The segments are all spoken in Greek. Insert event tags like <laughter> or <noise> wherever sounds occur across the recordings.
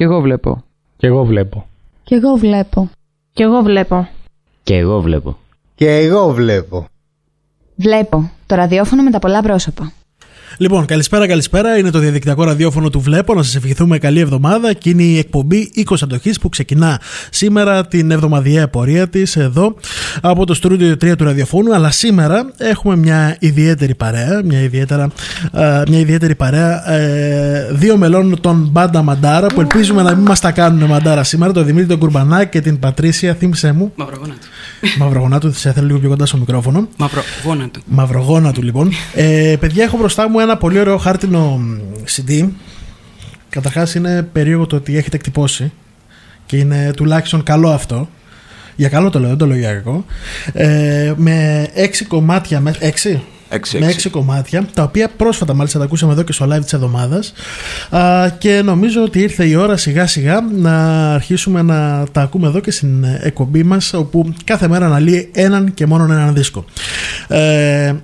Κι εγώ βλέπω. Κι εγώ βλέπω. Κι εγώ βλέπω. Κι εγώ βλέπω. Και εγώ βλέπω. Και εγώ βλέπω. Βλέπω. Το ραδιόφωνο με τα πολλά πρόσωπα. Λοιπόν, καλησπέρα, καλησπέρα. Είναι το διαδικτυακό ραδιόφωνο του Βλέπω. Να σας ευχηθούμε καλή εβδομάδα και είναι η εκπομπή 20 Αντοχής που ξεκινά σήμερα την εβδομαδιαία πορεία της εδώ από το στούντιο 3 του ραδιοφώνου. Αλλά σήμερα έχουμε μια ιδιαίτερη παρέα. Μια, ιδιαίτερα, μια ιδιαίτερη παρέα ε, δύο μελών των Μπάντα Μαντάρα που ελπίζουμε να μην μας τα κάνουν μαντάρα σήμερα. Το Δημήτρη τον Κουρμπανάκη και την Πατρίσια. Θύμησε μου. Μαυρογόνατο. Μαυρογόνατο, σε θέλω λίγο πιο κοντά στο μικρόφωνο. Μαυρογόνατο. Μαυρογόνατο, λοιπόν. Ε, παιδιά, έχω μπροστά μου ένα πολύ ωραίο χάρτινο CD. Καταρχάς είναι περίεργο το ότι έχετε εκτυπώσει και είναι τουλάχιστον καλό αυτό. Για καλό το λέω, δεν το λέω για κακό. Ε, με έξι κομμάτια. Με, έξι, Έξι, με έξι. έξι κομμάτια, τα οποία πρόσφατα μάλιστα τα ακούσαμε εδώ και στο live της εβδομάδας Α, και νομίζω ότι ήρθε η ώρα σιγά σιγά να αρχίσουμε να τα ακούμε εδώ και στην εκπομπή μας όπου κάθε μέρα αναλύει έναν και μόνο έναν δίσκο. Ε,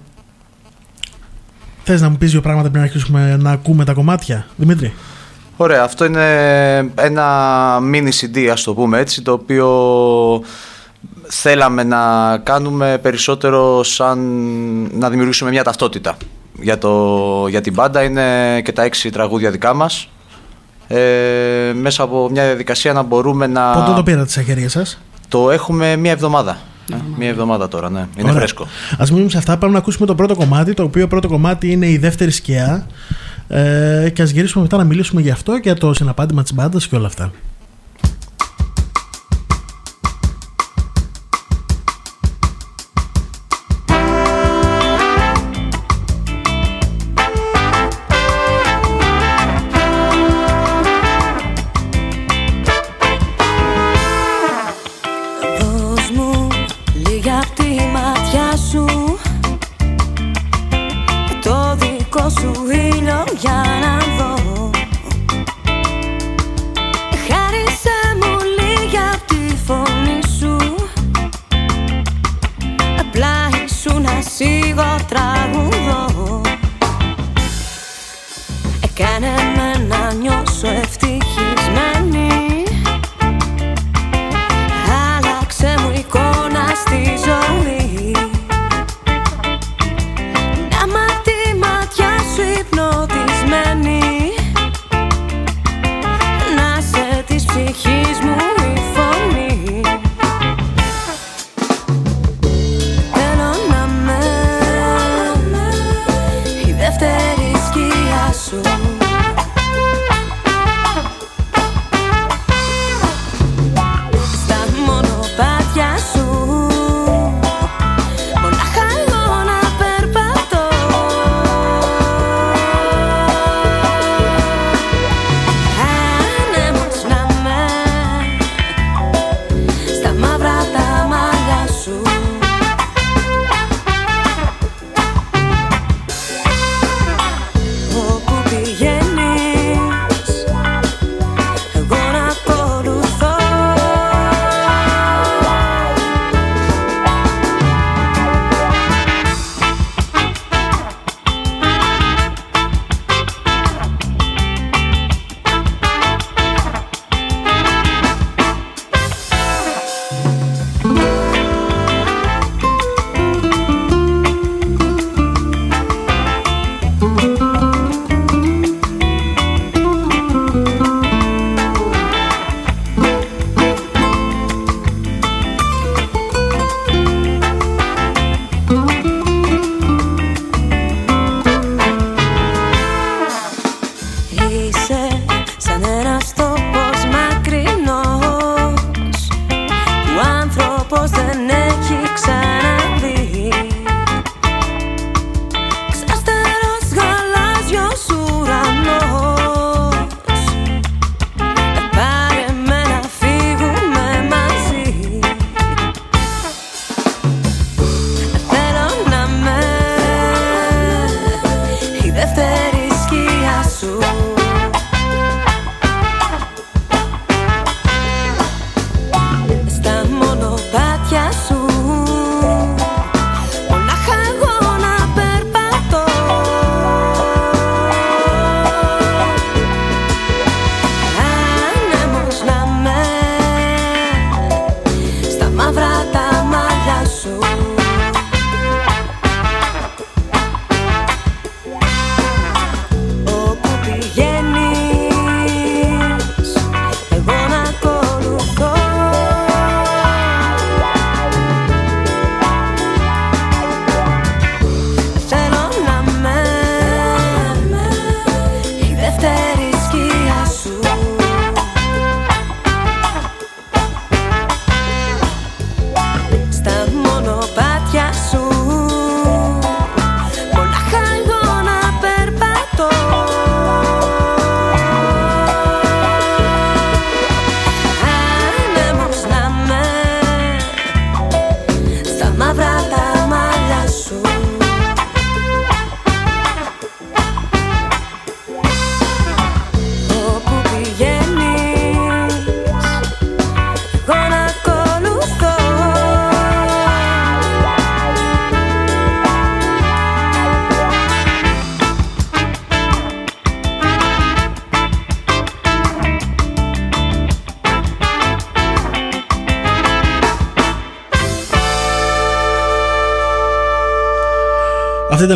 θες να μου πεις δύο πράγματα πριν αρχίσουμε να ακούμε τα κομμάτια, Δημήτρη; Ωραία, αυτό είναι ένα mini CD, ας το πούμε έτσι, το οποίο θέλαμε να κάνουμε περισσότερο σαν να δημιουργήσουμε μια ταυτότητα. Για, το, για την μπάντα είναι και τα έξι τραγούδια δικά μας. Ε, μέσα από μια διαδικασία να μπορούμε να... Πότε το πήρατε στα χέρια σας; Το έχουμε μία εβδομάδα. Ε, μία εβδομάδα τώρα, ναι. Είναι Ωραία. φρέσκο. Ας μείνουμε σε αυτά. Πάμε να ακούσουμε το πρώτο κομμάτι. Το οποίο πρώτο κομμάτι είναι η δεύτερη σκιά. Ε, και ας γυρίσουμε μετά να μιλήσουμε για αυτό και για το συναπάντημα της μπάντας και όλα αυτά.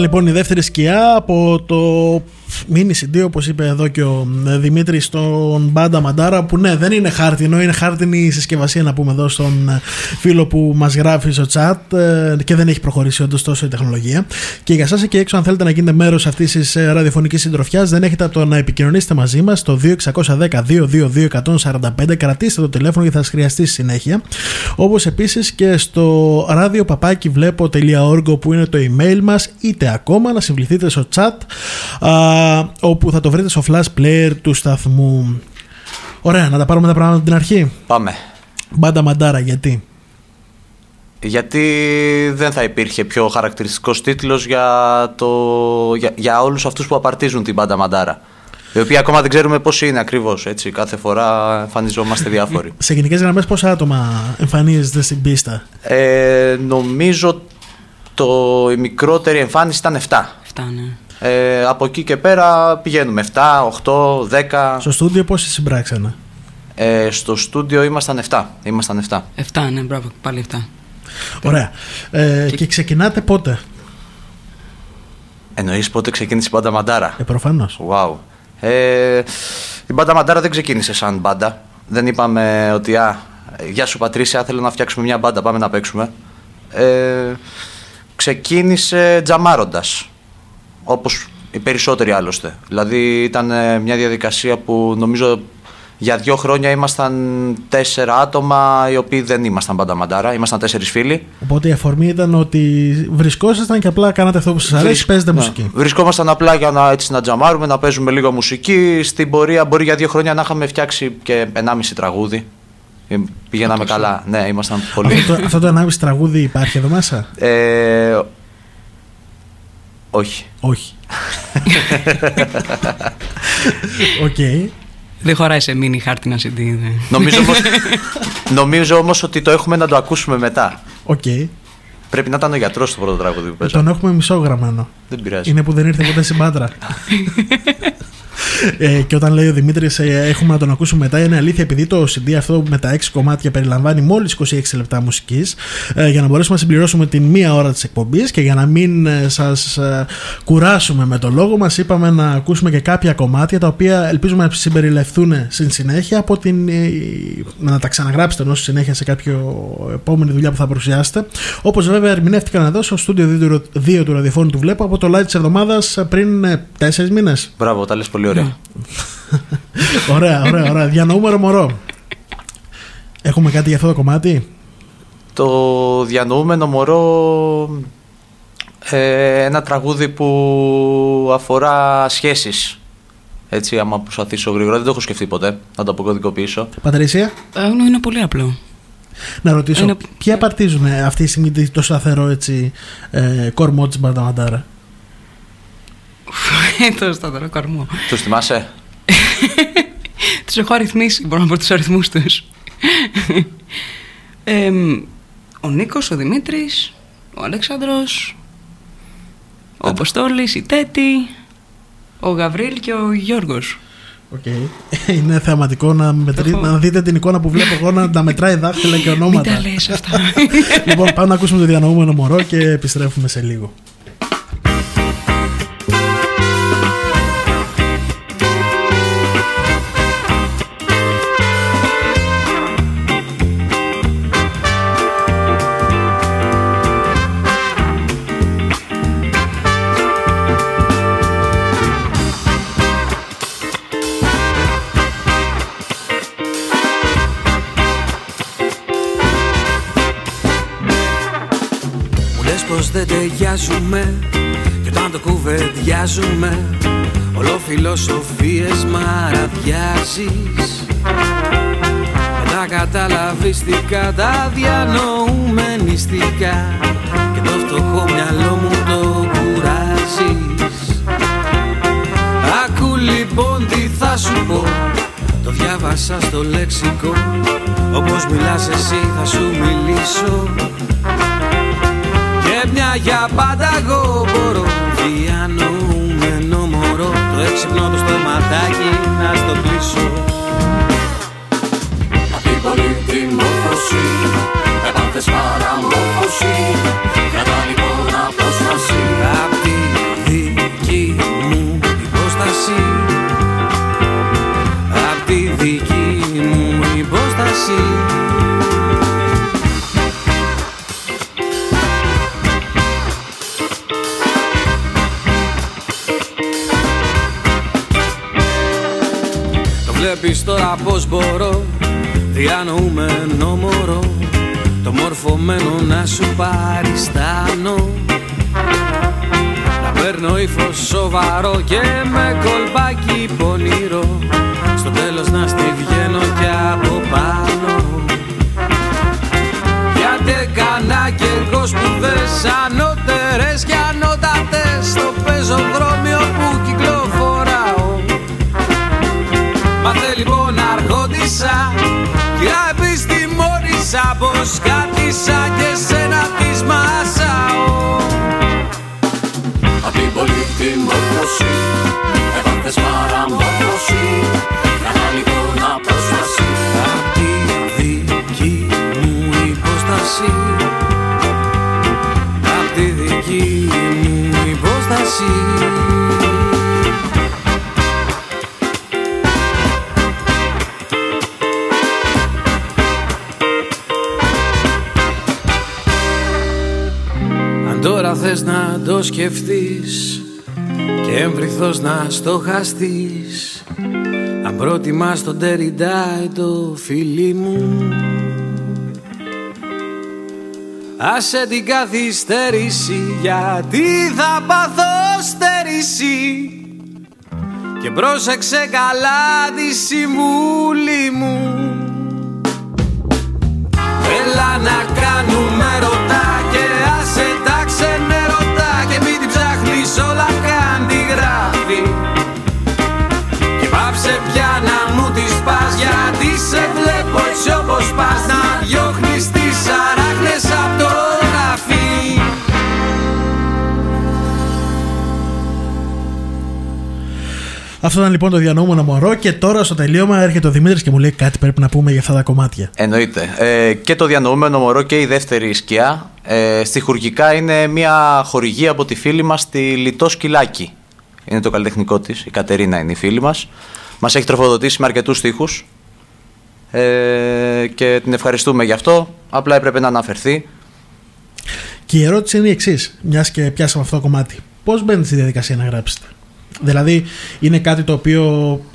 Λοιπόν η δεύτερη σκιά από το mini CD όπως είπε εδώ και ο ε, Δημήτρης στον Μπάντα Μαντάρα που ναι δεν είναι χάρτινο είναι χάρτινη συσκευασία να πούμε εδώ στον ε, φίλο που μας γράφει στο chat ε, και δεν έχει προχωρήσει όντως τόσο η τεχνολογία. Και για σας εκεί έξω αν θέλετε να γίνετε μέρος αυτής της ραδιοφωνικής συντροφιάς δεν έχετε το να επικοινωνήσετε μαζί μας το 2610-222-145 κρατήστε το τηλέφωνο και θα σας χρειαστεί συνέχεια. Όπως επίσης και στο ράδιο παπάκι βλέπω.org που είναι το email μας είτε ακόμα να συμβληθείτε στο chat όπου θα το βρείτε στο flash player του σταθμού. Ωραία, να τα πάρουμε τα πράγματα από την αρχή. Πάμε. Μπάντα μαντάρα, γιατί; Γιατί δεν θα υπήρχε πιο χαρακτηριστικός τίτλος για, το, για, για όλους αυτούς που απαρτίζουν την μπάντα μαντάρα. Οι οποίοι ακόμα δεν ξέρουμε πώς είναι ακριβώς. Κάθε φορά εμφανιζόμαστε <laughs> διάφοροι. Σε γενικές γραμμές, πόσα άτομα εμφανίζεται στην πίστα; Ε, νομίζω το, η μικρότερη εμφάνιση ήταν 7. 7 ναι. Ε, από εκεί και πέρα πηγαίνουμε 7, 8, 10. Στο στούντιο πόσοι συμπράξανε; Ε, στο στούντιο ήμασταν 7. Ήμασταν 7. 7, ναι, μπράβο, πάλι 7. Ωραία. Ε, και... και ξεκινάτε πότε; Εννοείς πότε ξεκίνησε η μπάντα Μαντάρα; Ε, προφανώς. Wow. Ε, η μπάντα Μαντάρα δεν ξεκίνησε σαν μπάντα. Δεν είπαμε ότι α, γεια σου Πατρίσια, θέλω να φτιάξουμε μια μπάντα, πάμε να παίξουμε. Ε, ξεκίνησε τζαμάροντας όπως οι περισσότεροι άλλωστε. Δηλαδή ήταν ε, μια διαδικασία που νομίζω για δύο χρόνια ήμασταν τέσσερα άτομα οι οποίοι δεν ήμασταν πάντα μαντάρα, ήμασταν τέσσερις φίλοι. Οπότε η αφορμή ήταν ότι βρισκόσασταν και απλά κάνατε αυτό που σας αρέσει, Βρισ... παίζετε ναι. μουσική. Βρισκόμασταν απλά για να, έτσι, να τζαμάρουμε, να παίζουμε λίγο μουσική. Στην πορεία μπορεί για δύο χρόνια να είχαμε φτιάξει και 1,5 τραγούδι. Ε, πηγαίναμε καλά. Ναι, ήμασταν πολύ. αυτό, το, αυτό το 1,5 τραγούδι υπάρχει εδώ μέσα; Ε, όχι. Όχι. OK. okay. Δεν χωράει σε μίνι χάρτινα CD. Ναι. Νομίζω, όμως, <laughs> νομίζω όμως ότι το έχουμε να το ακούσουμε μετά. OK. Okay. Πρέπει να ήταν ο γιατρός το πρώτο τραγούδι που παίζαμε. Τον έχουμε μισό γραμμένο. Δεν πειράζει. Είναι που δεν ήρθε ποτέ στην μπάντα. <laughs> ε, και όταν λέει ο Δημήτρης, ε, έχουμε να τον ακούσουμε μετά, είναι αλήθεια επειδή το CD αυτό με τα 6 κομμάτια περιλαμβάνει μόλις 26 λεπτά μουσικής, ε, για να μπορέσουμε να συμπληρώσουμε την μία ώρα της εκπομπής και για να μην ε, σας ε, κουράσουμε με το λόγο μας, είπαμε να ακούσουμε και κάποια κομμάτια τα οποία ελπίζουμε να συμπεριληφθούν στην συνέχεια από την. Ε, να τα ξαναγράψετε ενώ συνέχεια σε κάποιο επόμενη δουλειά που θα παρουσιάσετε. Όπως βέβαια ερμηνεύτηκαν εδώ στο στούντιο 2 του ραδιοφώνου του Βλέπω από το live της εβδομάδας πριν 4 μήνες. Μπράβο, τα λες πολύ <laughs> ωραία. ωραία, ωραία, ωραία. Διανοούμενο μωρό. Έχουμε κάτι για αυτό το κομμάτι; Το διανοούμενο μωρό ε, ένα τραγούδι που αφορά σχέσεις. Έτσι, άμα προσπαθήσω γρήγορα, δεν το έχω σκεφτεί ποτέ. Να το αποκωδικοποιήσω. Πατρίσια; Ε, είναι πολύ απλό. Να ρωτήσω, είναι... ποια απαρτίζουν αυτή τη στιγμή το σταθερό έτσι, ε, κορμό της Μπανταμαντάρα. Το σταθερό κορμό. Τους θυμάσαι; <laughs> τους έχω αριθμίσει, μπορώ να πω τους αριθμούς τους. <laughs> ο Νίκος, ο Δημήτρης, ο Αλέξανδρος, ο Αποστόλης, η Τέτη, ο Γαβρίλ και ο Γιώργος. Okay. <laughs> Είναι θεαματικό να, μετρή, να δείτε την εικόνα που βλέπω εγώ να τα μετράει δάχτυλα και ονόματα. Μην τα λες αυτά. λοιπόν, πάμε να ακούσουμε το διανοούμενο μωρό και επιστρέφουμε σε λίγο. Ταιριάζουμε. Και όταν το κουβεντιάζουμε Όλο φιλοσοφίες μαραδιάζεις Μετά καταλαβείς τι κατά διανοούμε νηστικά. Και το φτωχό μυαλό μου το κουράζεις. Ακού λοιπόν τι θα σου πω. Το διάβασα στο λεξικό Όπως μιλάς εσύ θα σου μιλήσω μια για πάντα εγώ μπορώ. Διανοούμενο μωρό Το έξυπνο το στοματάκι να στο κλείσω Αντίπολη την μόρφωση Επάνθες παραμόρφωση Κρατά λοιπόν απόσταση. Απ' τη δική μου υπόσταση. Απ' τη δική μου υπόσταση. Βλέπεις τώρα πως μπορώ. Διανοούμενο μωρό το μορφωμένο να σου παριστάνω. Να παίρνω ύφος σοβαρό και με κολπάκι πονηρό. Στο τέλος να στη βγαίνω κι από πάνω. Γιατί έκανα κι εγώ σπουδές ανώτερες και ανώτατες αρχόντισα Κι επιστημόνισα πως κάτισα και σένα της μασάω Απ' την πολυτιμόρφωση Έβαθες παραμόρφωση Κάνα λοιπόν απόσταση. Απ' τη δική μου υπόσταση Απ' τη δική μου υπόσταση θες να το σκεφτείς και έμβριθος να στοχαστείς αν προτιμάς τον Τεριντάι το φίλι μου Άσε την καθυστέρηση γιατί θα πάθω στέρηση. Και πρόσεξε καλά τη συμβούλη μου. Έλα να κάνουμε ρωτά και άσε τα ξενερωτά σε βλέπω έτσι όπως πας να διώχνεις τις αράχνες απ' το γραφή Αυτό ήταν λοιπόν το διανοούμενο μωρό και τώρα στο τελείωμα έρχεται ο Δημήτρης και μου λέει κάτι πρέπει να πούμε για αυτά τα κομμάτια. Εννοείται. Ε, και το διανοούμενο μωρό και η δεύτερη σκιά ε, στιχουργικά είναι μια χορηγία από τη φίλη μας τη Λιτό Σκυλάκη. Είναι το καλλιτεχνικό της, η Κατερίνα είναι η φίλη μας. Μας έχει τροφοδοτήσει με αρκετούς στίχους ε, και την ευχαριστούμε γι' αυτό. Απλά έπρεπε να αναφερθεί. Και η ερώτηση είναι η εξής, μιας και πιάσαμε αυτό το κομμάτι. Πώς μπαίνετε στη διαδικασία να γράψετε; Δηλαδή, είναι κάτι το οποίο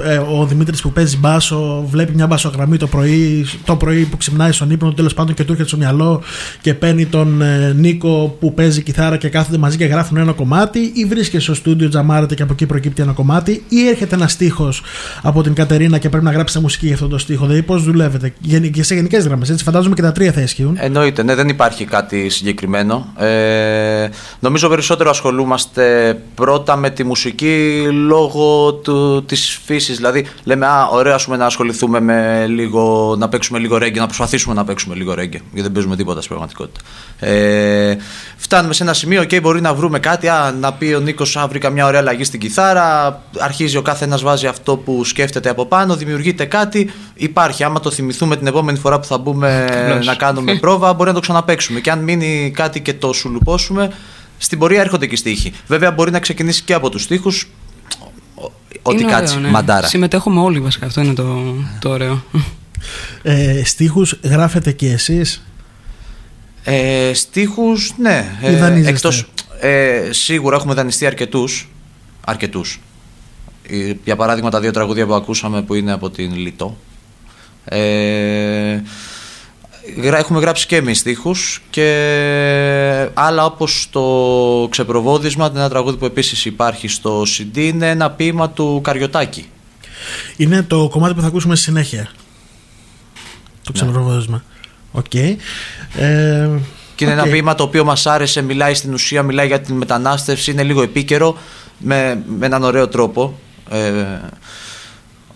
ε, ο Δημήτρης που παίζει μπάσο βλέπει μια μπασογραμμή το πρωί, το πρωί που ξυπνάει στον ύπνο, τέλος πάντων και του έρχεται στο μυαλό και παίρνει τον ε, Νίκο που παίζει κιθάρα και κάθονται μαζί και γράφουν ένα κομμάτι, ή βρίσκεται στο στούντιο, τζαμάρεται και από εκεί προκύπτει ένα κομμάτι, ή έρχεται ένας στίχος από την Κατερίνα και πρέπει να γράψετε μουσική για αυτό το στίχο. Δηλαδή, πώς δουλεύετε. Γεν- Και σε γενικές γραμμές, έτσι φαντάζομαι και τα τρία θα ισχύουν. Εννοείται, ναι, δεν υπάρχει κάτι συγκεκριμένο. Ε, νομίζω περισσότερο ασχολούμαστε πρώτα με τη μουσική λόγω του, της φύσης. Δηλαδή, λέμε, α, ωραία, ας πούμε, να ασχοληθούμε με λίγο, να παίξουμε λίγο ρέγγε, να προσπαθήσουμε να παίξουμε λίγο ρέγγε, γιατί δεν παίζουμε τίποτα στην πραγματικότητα. Ε, φτάνουμε σε ένα σημείο, ok, μπορεί να βρούμε κάτι, α, να πει ο Νίκος, α, βρήκα μια ωραία αλλαγή στην κιθάρα, αρχίζει ο κάθε ένας βάζει αυτό που σκέφτεται από πάνω, δημιουργείται κάτι, υπάρχει. Άμα το θυμηθούμε την επόμενη φορά που θα μπούμε Καλώς. να κάνουμε <laughs> πρόβα, μπορεί να το ξαναπαίξουμε. Και αν μείνει κάτι και το σουλουπώσουμε, στην πορεία έρχονται και οι στίχοι. Βέβαια, μπορεί να ξεκινήσει και από τους στίχους. Ό,τι Είναι κάτσει, ωραίο, ναι. μαντάρα. Συμμετέχουμε όλοι βασικά, αυτό είναι το, το ωραίο. Ε, στίχους γράφετε και εσείς; Ε, στίχους, ναι. Ή δανείζεστε; εκτός, ε, σίγουρα έχουμε δανειστεί αρκετούς. Αρκετούς. Ε, Για παράδειγμα τα δύο τραγούδια που ακούσαμε που είναι από την Λιτό. Ε, γρα- έχουμε γράψει και εμείς στίχους και άλλα όπως το ξεπροβόδισμα, ένα τραγούδι που επίσης υπάρχει στο CD είναι ένα ποίημα του Καριωτάκη. Είναι το κομμάτι που θα ακούσουμε στη συνέχεια. Το ξεπροβόδισμα. Οκ. Ε, Και είναι οκ. ένα ποίημα το οποίο μας άρεσε, μιλάει στην ουσία, μιλάει για την μετανάστευση, είναι λίγο επίκαιρο, με, με έναν ωραίο τρόπο, ε,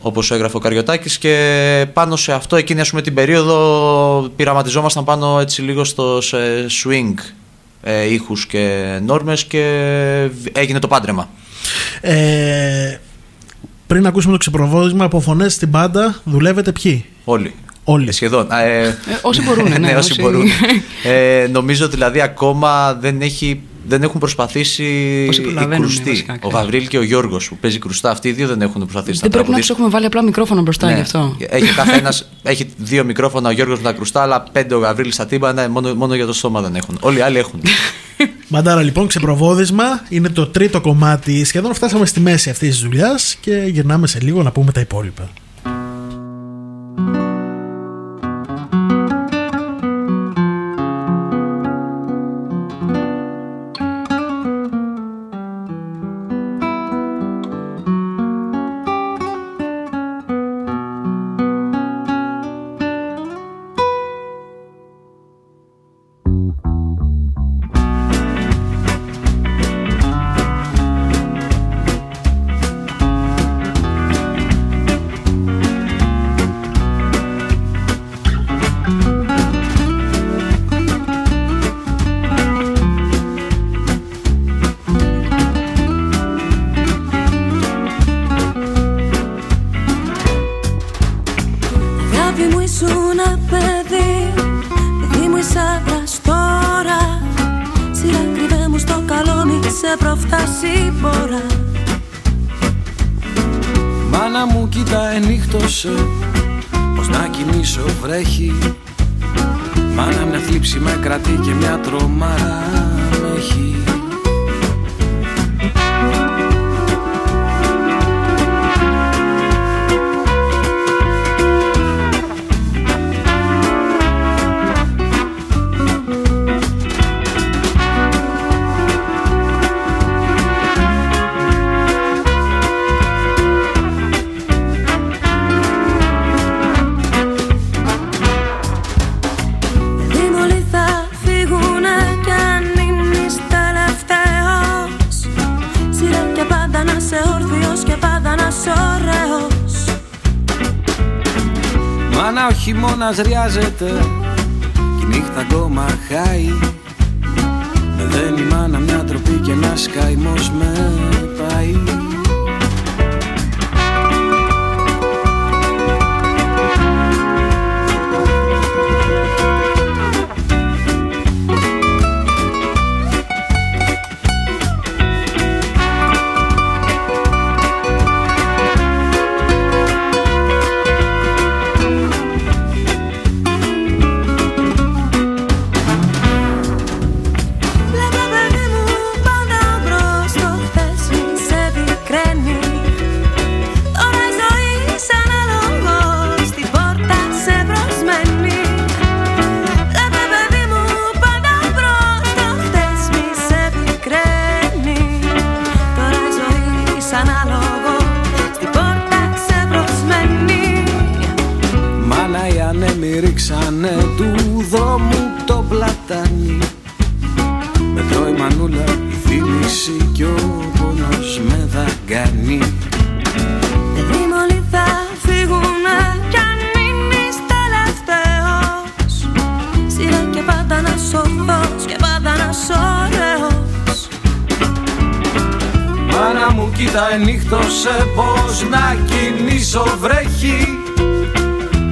όπως έγραφε ο Καρυωτάκης και πάνω σε αυτό, εκείνη ας πούμε την περίοδο πειραματιζόμασταν πάνω έτσι λίγο στο σε swing ε, ήχους και νόρμες και έγινε το πάντρεμα. Ε, πριν ακούσουμε το ξεπροβόδισμα από φωνές στην πάντα, δουλεύετε ποιοι; Όλοι. Όλοι. Ε, σχεδόν. Ε, όσοι μπορούν, ναι, <laughs> όσοι όσοι- μπορούν. <laughs> Ε, νομίζω δηλαδή ακόμα δεν έχει δεν έχουν προσπαθήσει Όσοι οι προλαβαίνουν, κρουστοί. βασικά, Ο ξέρεις. Γαβρίλ και ο Γιώργος που παίζει κρουστά, αυτοί οι δύο δεν έχουν προσπαθήσει Δεν να πρέπει να τους τραγουδήσουν. έχουμε βάλει απλά μικρόφωνο μπροστά Ναι. γι' αυτό. Έχει, καθένας, έχει δύο μικρόφωνα ο Γιώργος με τα κρουστά, αλλά πέντε ο Γαβρίλ στα τύμπανα, μόνο, μόνο για το στόμα δεν έχουν. Όλοι οι άλλοι έχουν. <laughs> Μαντάρα λοιπόν, ξεπροβόδισμα. Είναι το τρίτο κομμάτι. Σχεδόν φτάσαμε στη μέση αυτής της δουλειάς και γυρνάμε σε λίγο να πούμε τα υπόλοιπα. Χειμώνας ριάζεται Κι η νύχτα ακόμα χάει. Με δένει μάνα μια τροπή και ένα καημός με πάει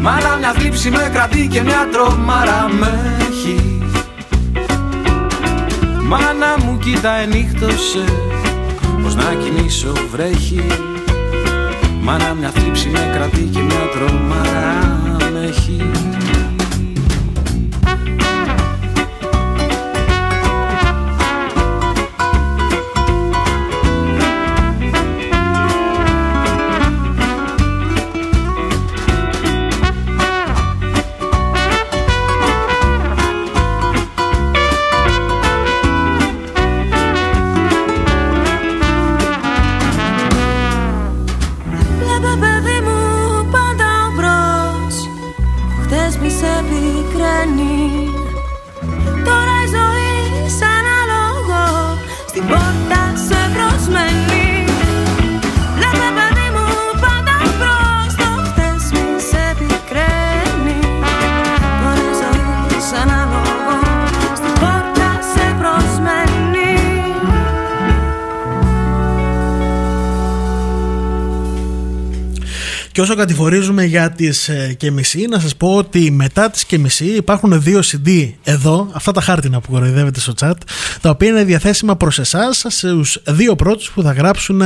Μάνα μια θλίψη με κρατεί και μια τρομάρα με έχει. Μάνα μου κοίτα ενύχτωσε πως να κινήσω βρέχει. Μάνα μια θλίψη με κρατεί και μια τρομάρα με έχει Και όσο κατηφορίζουμε για τις ε, και μισή, να σας πω ότι μετά τις και μισή υπάρχουν δύο CD εδώ, αυτά τα χάρτινα που κοροϊδεύετε στο chat, τα οποία είναι διαθέσιμα προς εσάς, στους δύο πρώτους που θα γράψουν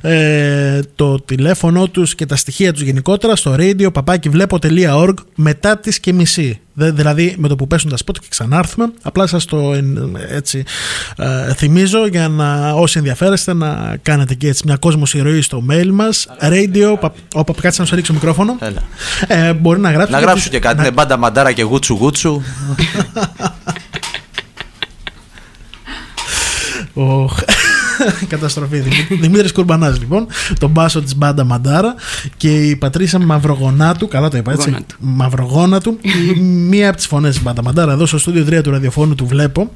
ε, το τηλέφωνο τους και τα στοιχεία τους γενικότερα στο radio papakivlepo.org μετά τις και μισή. Δε- Δηλαδή με το που πέσουν τα σπότ και ξανάρθουμε Απλά σας το εν- έτσι ε, θυμίζω για να όσοι ενδιαφέρεστε να κάνετε και έτσι μια κόσμος ηρωή στο mail μας Radio, πα, όπα κάτσε να σου ρίξω μικρόφωνο Έλα. ε, Μπορεί να γράψει Να γράψω και κάτι. Είναι μπάντα μαντάρα και γούτσου γούτσου. <laughs> Οχ. <laughs> Καταστροφή. Δημή- Δημήτρης Κουρμπανάς λοιπόν, τον μπάσο της μπάντα Μαντάρα και η Πατρίσα Μαυρογονάτου, καλά το είπα έτσι, Γόνατου. Μαυρογόνατου, <laughs> η- μία από τις φωνές της μπάντα Μαντάρα εδώ στο στούντιο 3 του ραδιοφώνου του βλέπω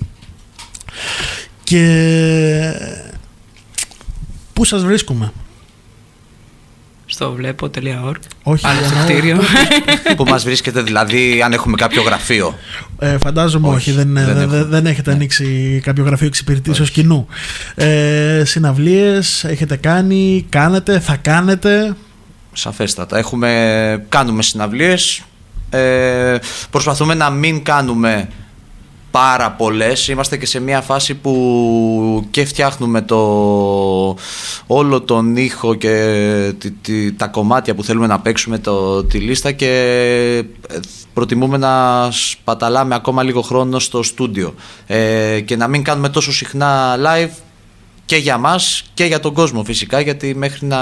και πού σας βρίσκουμε; Στο βλέπω.org. Όχι, Άλλο στο εννοώ- κτίριο. που μας βρίσκεται δηλαδή, αν έχουμε κάποιο γραφείο. Ε, φαντάζομαι όχι, Όχι, δεν, δεν δεν, έχουμε. δεν έχετε ανοίξει κάποιο γραφείο εξυπηρετήσεως κοινού. Ε, συναυλίες έχετε κάνει, κάνετε, θα κάνετε. Σαφέστατα. Έχουμε, κάνουμε συναυλίες. Ε, προσπαθούμε να μην κάνουμε πάρα πολλές. Είμαστε και σε μια φάση που και φτιάχνουμε το, όλο τον ήχο και τη- τη- τα κομμάτια που θέλουμε να παίξουμε το, τη λίστα και ε, προτιμούμε να σπαταλάμε ακόμα λίγο χρόνο στο στούντιο ε, και να μην κάνουμε τόσο συχνά live και για μας και για τον κόσμο φυσικά γιατί μέχρι να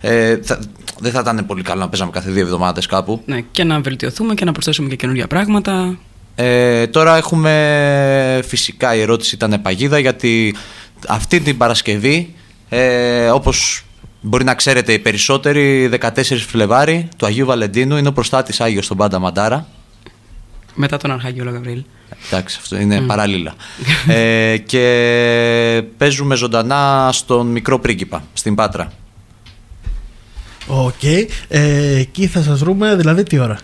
ε, θα- δεν θα ήταν πολύ καλό να παίζαμε κάθε δύο εβδομάδες κάπου ναι, και να βελτιωθούμε και να προσθέσουμε και καινούργια πράγματα. Ε, τώρα έχουμε φυσικά η ερώτηση ήταν παγίδα γιατί αυτή την Παρασκευή ε, όπως μπορεί να ξέρετε οι περισσότεροι 14 Φλεβάρι του Αγίου Βαλεντίνου είναι ο προστάτης Άγιος στον Μπάντα Μαντάρα Μετά τον Αρχάγγελο Γαβριήλ. Εντάξει, αυτό είναι παράλληλα. <laughs> ε, και παίζουμε ζωντανά στον Μικρό Πρίγκιπα, στην Πάτρα. Οκ. Ε, εκεί θα σας βρούμε, δηλαδή τι ώρα;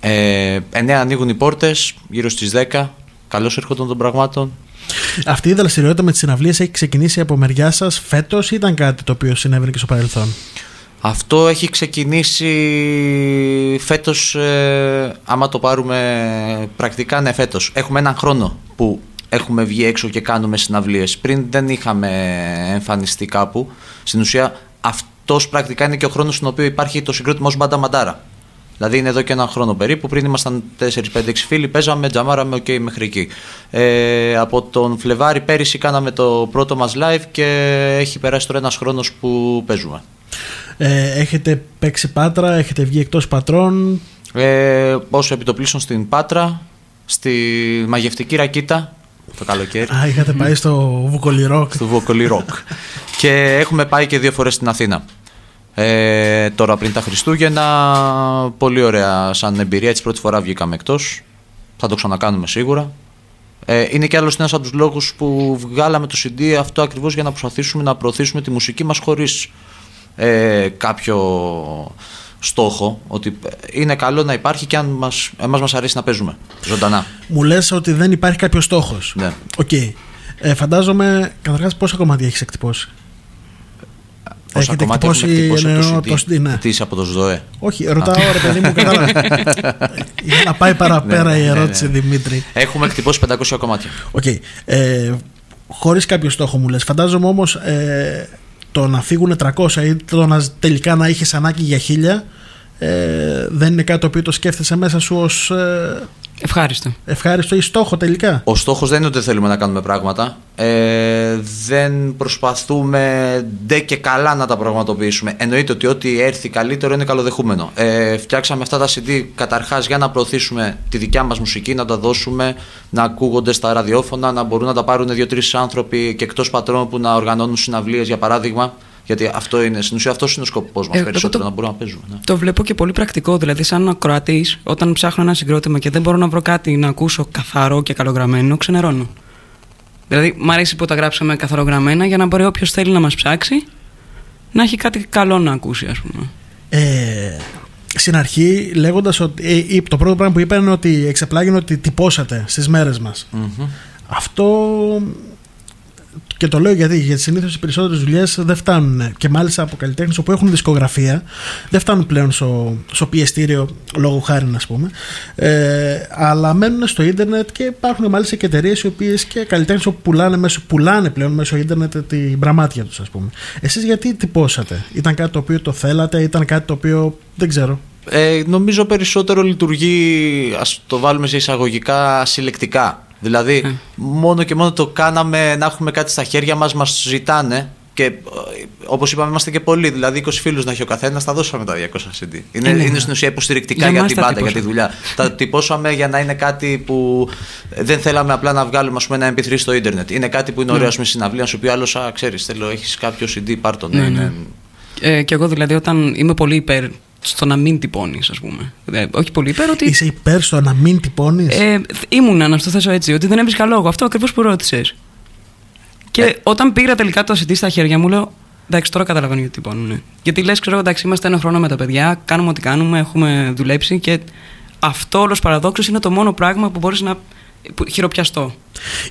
Ε, 9 ανοίγουν οι πόρτες, γύρω στις 10. Καλώς έρχονταν των πραγμάτων. Αυτή η δραστηριότητα με τις συναυλίες έχει ξεκινήσει από μεριά σας φέτος ή ήταν κάτι το οποίο συνέβαινε και στο παρελθόν; Αυτό έχει ξεκινήσει φέτος, ε, άμα το πάρουμε πρακτικά, ναι φέτος. Έχουμε έναν χρόνο που έχουμε βγει έξω και κάνουμε συναυλίες. Πριν δεν είχαμε εμφανιστεί κάπου. Στην ουσία αυτός πρακτικά είναι και ο χρόνος στον οποίο υπάρχει το συγκρότημα ως μπάντα μαντάρα. Δηλαδή είναι εδώ και έναν χρόνο περίπου. Πριν ήμασταν 4-5-6 φίλοι, παίζαμε, τζαμάραμε, οκ, μέχρι εκεί. Ε, από τον Φλεβάρι πέρυσι κάναμε το πρώτο μας live και έχει περάσει τώρα ένας χρόνος που παίζουμε. Ε, έχετε παίξει πάτρα, έχετε βγει εκτός πατρών; Ε, ως επί το πλείστον στην Πάτρα, στη μαγευτική ρακίτα το καλοκαίρι, Α, είχατε πάει στο Βουκολιρόκ. στο Βοκολί Ροκ. <laughs> και έχουμε πάει και δύο φορές στην Αθήνα. Ε, τώρα πριν τα Χριστούγεννα, πολύ ωραία σαν εμπειρία. Έτσι πρώτη φορά βγήκαμε εκτός. Θα το ξανακάνουμε σίγουρα. Ε, είναι και άλλος ένας από τους λόγους που βγάλαμε το CD αυτό ακριβώς για να προσπαθήσουμε να προωθήσουμε τη μουσική μας χωρίς ε, κάποιο στόχο. Ότι είναι καλό να υπάρχει και αν μας, εμάς μας αρέσει να παίζουμε ζωντανά. Μου λες ότι δεν υπάρχει κάποιος στόχος. Ναι. Οκ. Ε, φαντάζομαι, καταρχάς πόσα κομμάτια έχεις εκτυπώσει; Πόσα Έχετε κομμάτια έχουμε εκτυπώσει, εκτυπώσει εννοώ, από το CD, το CD, ναι. τις είσαι από το ΣΔΟΕ; Όχι, ρωτάω ρε παιδί μου, κατάλαβα. <laughs> Για να πάει παραπέρα Ναι, η ναι, ναι, ερώτηση, ναι. Δημήτρη. Έχουμε εκτυπώσει 500 κομμάτια. Οκ. Ε, χωρίς κάποιο στόχο μου λες. Φαντάζομαι όμως ε, το να φύγουν 300 ή το να τελικά να είχες ανάγκη για 1000 ε, δεν είναι κάτι το οποίο το σκέφτεσαι μέσα σου ως ε, Ευχάριστο. ευχάριστο ή στόχο τελικά; Ο στόχος δεν είναι ότι δεν θέλουμε να κάνουμε πράγματα. Ε, δεν προσπαθούμε ντε και καλά να τα πραγματοποιήσουμε. Εννοείται ότι ό,τι έρθει καλύτερο είναι καλοδεχούμενο. Ε, φτιάξαμε αυτά τα CD καταρχάς για να προωθήσουμε τη δικιά μας μουσική, να τα δώσουμε, να ακούγονται στα ραδιόφωνα, να μπορούν να τα πάρουν δύο-τρεις άνθρωποι και εκτός πατρών που να οργανώνουν συναυλίες για παράδειγμα. Γιατί αυτό είναι, στην ουσία αυτός είναι ο σκοπός μας Ε, εγώ περισσότερο, το- να μπορούμε να παίζουμε. Ναι. Το βλέπω και πολύ πρακτικό. Δηλαδή, σαν ακροατής, όταν ψάχνω ένα συγκρότημα και δεν μπορώ να βρω κάτι να ακούσω καθαρό και καλογραμμένο, ξενερώνω. Δηλαδή, μ' αρέσει που τα γράψαμε καθαρογραμμένα για να μπορεί όποιος θέλει να μας ψάξει να έχει κάτι καλό να ακούσει, ας πούμε. Ε, στην αρχή λέγοντας ότι ε, ή το πρώτο πράγμα που είπα είναι ότι εξεπλάγει ότι τυπώσατε στις μέρες μας. Αυτό Και το λέω γιατί, γιατί συνήθως οι περισσότερες δουλειές δεν φτάνουν. Και μάλιστα από καλλιτέχνες που έχουν δισκογραφία, δεν φτάνουν πλέον στο, στο πιεστήριο λόγω χάρη, ας πούμε. Ε, αλλά μένουν στο ίντερνετ και υπάρχουν μάλιστα και εταιρείες οι οποίες και καλλιτέχνες που πουλάνε, μέσω, πουλάνε πλέον μέσω ίντερνετ την πραμάτια τους, ας πούμε. Εσείς γιατί τυπώσατε, Ήταν κάτι το οποίο το θέλατε, ήταν κάτι το οποίο δεν ξέρω. Ε, νομίζω περισσότερο λειτουργεί, ας το βάλουμε σε εισαγωγικά, συλλεκτικά. Δηλαδή, μόνο και μόνο το κάναμε να έχουμε κάτι στα χέρια μας, μας ζητάνε και ε, όπως είπαμε είμαστε και πολλοί, δηλαδή 20 φίλους να έχει ο καθένας, τα δώσαμε τα 200 CD. Είναι, Ε, ναι. είναι στην ουσία υποστηρικτικά Για για, μας την τα πάντα, για τη τυπώσαμε. δουλειά. τα τυπώσαμε για να είναι κάτι που δεν θέλαμε απλά να βγάλουμε ας πούμε, ένα MP3 στο ίντερνετ. Είναι κάτι που είναι ωραίο με συναυλία, να σου πει άλλος, α, ξέρεις, θέλω, έχεις κάποιο CD, πάρ' το. Ναι, ναι. είναι- Ε, και εγώ δηλαδή όταν είμαι πολύ υπέρ στο να μην τυπώνεις, ας πούμε. Ε, όχι πολύ υπέρ, ότι. Είσαι υπέρ στο να μην τυπώνεις; Ε, ήμουνα, να στο θέσω έτσι, ότι δεν έβρισκα λόγο. Αυτό ακριβώς που ρώτησες. Και Ε. όταν πήρα τελικά το CD στα χέρια μου, λέω. Εντάξει, τώρα καταλαβαίνω γιατί τυπώνουν. Γιατί λες, ξέρω, εντάξει, είμαστε ένα χρόνο με τα παιδιά, κάνουμε ό,τι κάνουμε, έχουμε δουλέψει και αυτό όλος παραδόξως είναι το μόνο πράγμα που μπορείς να που- χειροπιαστώ.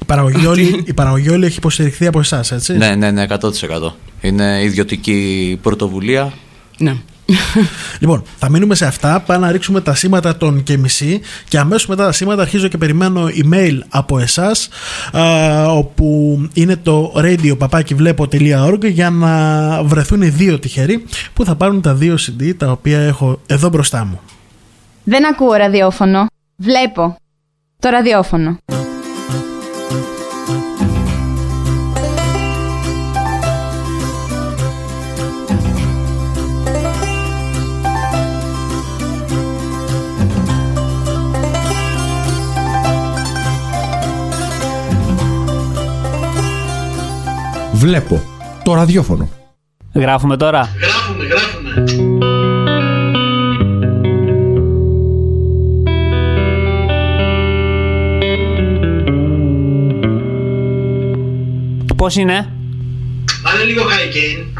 η, παραγωγή όλη, η παραγωγή όλη έχει υποστηριχθεί από εσάς, έτσι; Ναι, ναι, ναι, 100%. Είναι ιδιωτική πρωτοβουλία. Ναι. <laughs> Λοιπόν, θα μείνουμε σε αυτά. Πάμε να ρίξουμε τα σήματα των και μισή και αμέσως μετά τα σήματα αρχίζω και περιμένω email από εσάς, όπου είναι το radio.papaki.βλέπω.org για να βρεθούν οι δύο τυχεροί που θα πάρουν τα δύο CD τα οποία έχω εδώ μπροστά μου. Δεν ακούω ραδιόφωνο. Βλέπω. Το ραδιόφωνο. Βλέπω το ραδιόφωνο. Γράφουμε τώρα. Πώς είναι; Βάλε λίγο high gain.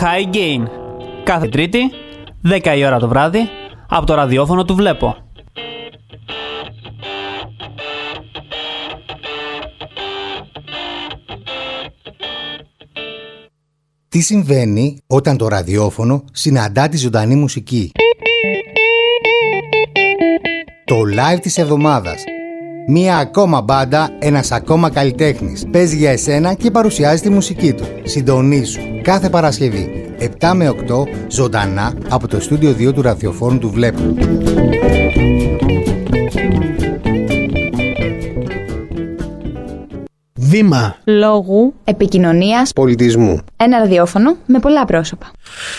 High Gain. Κάθε Τρίτη, 10 η ώρα το βράδυ, από το ραδιόφωνο του Βλέπω. Τι συμβαίνει όταν το ραδιόφωνο συναντά τη ζωντανή μουσική; Το live της εβδομάδας. Μία ακόμα μπάντα, ένας ακόμα καλλιτέχνης. Παίζει για εσένα και παρουσιάζει τη μουσική του. Συντονίσου κάθε Παρασκευή, 7 με 8, ζωντανά από το στούντιο 2 του ραδιοφόρου του Βλέπου. Βήμα. Λόγου. Επικοινωνίας. Πολιτισμού. Ένα ραδιόφωνο με πολλά πρόσωπα.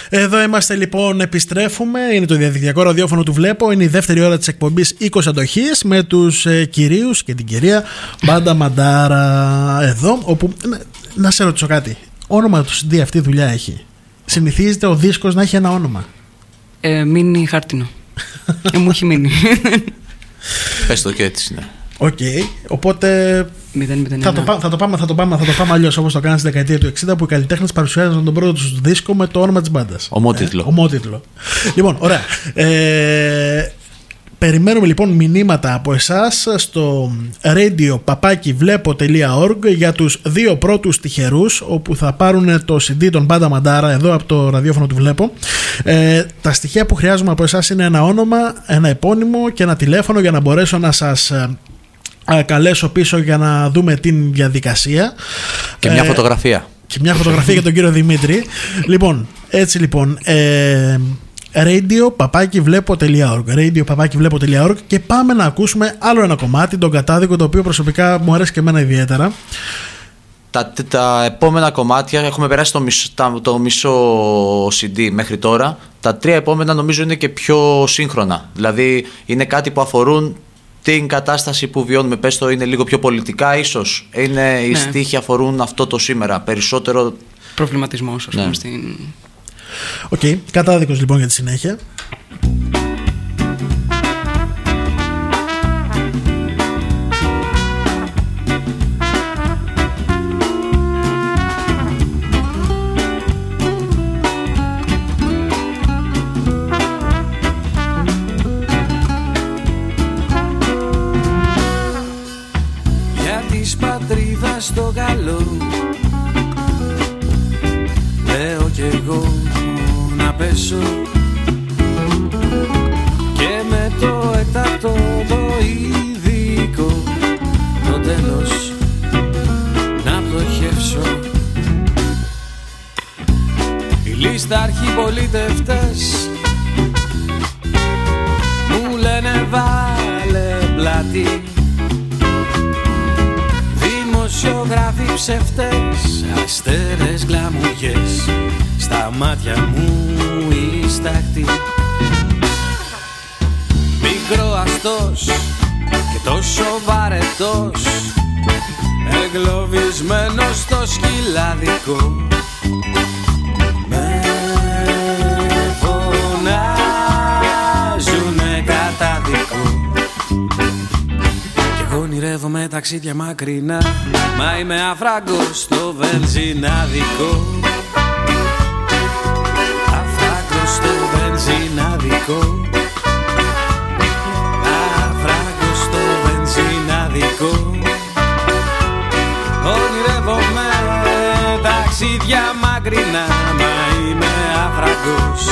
Εδώ είμαστε λοιπόν, επιστρέφουμε. Είναι το διαδικτυακό ραδιόφωνο του Βλέπω. Είναι η δεύτερη ώρα της εκπομπής 20 αντοχής με τους ε, κυρίους και την κυρία Μπάντα Μαντάρα εδώ. Όπου. Να, να σε ρωτήσω κάτι. Όνομα του CD αυτή η δουλειά έχει; Συνηθίζεται ο δίσκος να έχει ένα όνομα; Ε, μίνι χάρτινο. ε, μου έχει μείνει. <laughs> Πες το και έτσι, ναι. Οκ. Οπότε 0-0-1. θα το, πά- θα το πάμε, θα το πάμε, θα το πάμε αλλιώς όπως το κάνανε στη δεκαετία του 60 που οι καλλιτέχνες παρουσιάζαν τον πρώτο τους δίσκο με το όνομα της μπάντας. Ομότιτλο. ομότιτλο. λοιπόν, ωραία. Ε, περιμένουμε λοιπόν μηνύματα από εσάς στο radio.papaki.βλέπω.org για τους δύο πρώτους τυχερούς όπου θα πάρουν το CD των Μπάντα Μαντάρα εδώ από το ραδιόφωνο του Βλέπω. Ε, τα στοιχεία που χρειάζομαι από εσάς είναι ένα όνομα, ένα επώνυμο και ένα τηλέφωνο για να μπορέσω να σας ε, α, καλέσω πίσω για να δούμε την διαδικασία. Και μια Ε, φωτογραφία. και μια φωτογραφία για τον κύριο Δημήτρη. λοιπόν, έτσι λοιπόν. Ε, radio papaki.βλέπω.org radio papaki.βλέπω.org και πάμε να ακούσουμε άλλο ένα κομμάτι, τον κατάδικο, το οποίο προσωπικά μου αρέσει και εμένα ιδιαίτερα. Τα, τα επόμενα κομμάτια έχουμε περάσει το μισό, τα- το μισό CD μέχρι τώρα. Τα τρία επόμενα νομίζω είναι και πιο σύγχρονα. Δηλαδή είναι κάτι που αφορούν την κατάσταση που βιώνουμε. Πες το είναι λίγο πιο πολιτικά ίσως. Είναι, Οι Ναι. στίχοι αφορούν αυτό το σήμερα. Περισσότερο Προβληματισμός, ας πούμε, Ναι. στην. Οκ, κατάδικος λοιπόν για τη συνέχεια. Στο καλό ψευτές Αστέρες γλαμουγιές. Στα μάτια μου η στάχτη. Μικρό αστός Και τόσο βαρετός Εγκλωβισμένος στο σκυλάδικο ταξίδια μακρινά. Μα είμαι αφράγκος στο βενζινάδικο. Αφράγκος στο βενζινάδικο. Αφράγκος στο βενζινάδικο. Ονειρεύομαι ταξίδια μακρινά. Μα είμαι αφραγκός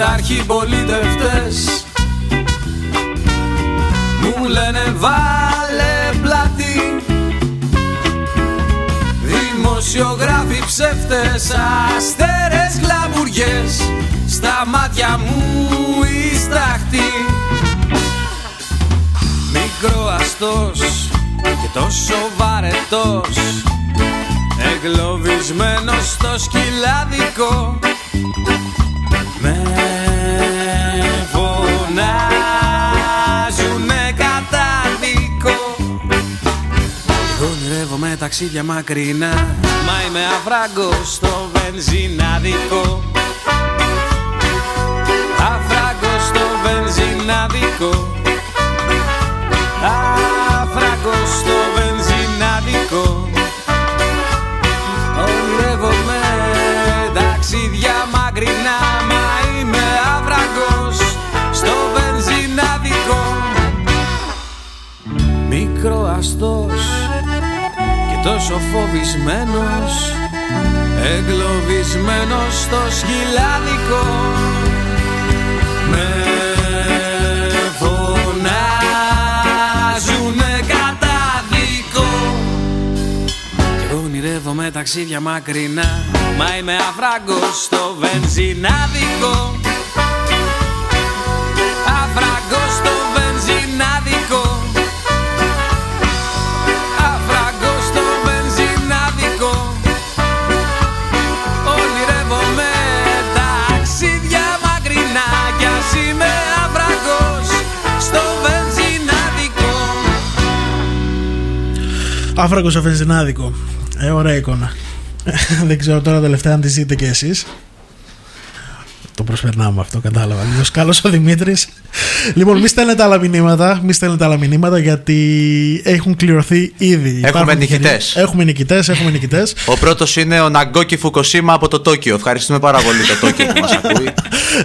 Οι λίστα αρχιπολίτευτες Μου λένε βάλε πλάτη Δημοσιογράφοι ψεύτες Αστέρες γλαμουριές. Στα μάτια μου η στάχτη Μικρό αστός και τόσο βαρετός. Εγκλωβισμένος στο σκυλάδικο με φωνάζουνε κατάδικο Εγώ ονειρεύομαι ταξίδια μακρινά. Μα είμαι αφράγκος στο βενζινάδικο. Αφράγκος στο βενζινάδικο. Αφράγκος στο βενζινάδικο Μικρό αστός και τόσο φοβισμένος Εγκλωβισμένος στο σκυλάδικο. Με φωνάζουνε κατάδικο Κι εγώ ονειρεύομαι ταξίδια μακρινά Μα είμαι αφράγκος στο βενζινάδικο. Αφράγκος στο βενζινάδικο Άφραγκο στο βενζινάδικο. Ε, ωραία εικόνα. <laughs> Δεν ξέρω τώρα τελευταία αν τη ζείτε κι εσείς Το προσπερνάμε αυτό, κατάλαβα. Λίγο καλός ο Δημήτρης. Λοιπόν, μη στέλνετε άλλα μηνύματα, μη στέλνετε άλλα μηνύματα γιατί έχουν κληρωθεί ήδη. Υπάρχουν νικητές. ευκαιρίες. Έχουμε νικητές, έχουμε νικητές. Ο πρώτος είναι ο Ναγκόκι Φουκοσίμα από το Τόκιο. Ευχαριστούμε πάρα πολύ το Τόκιο που μας ακούει.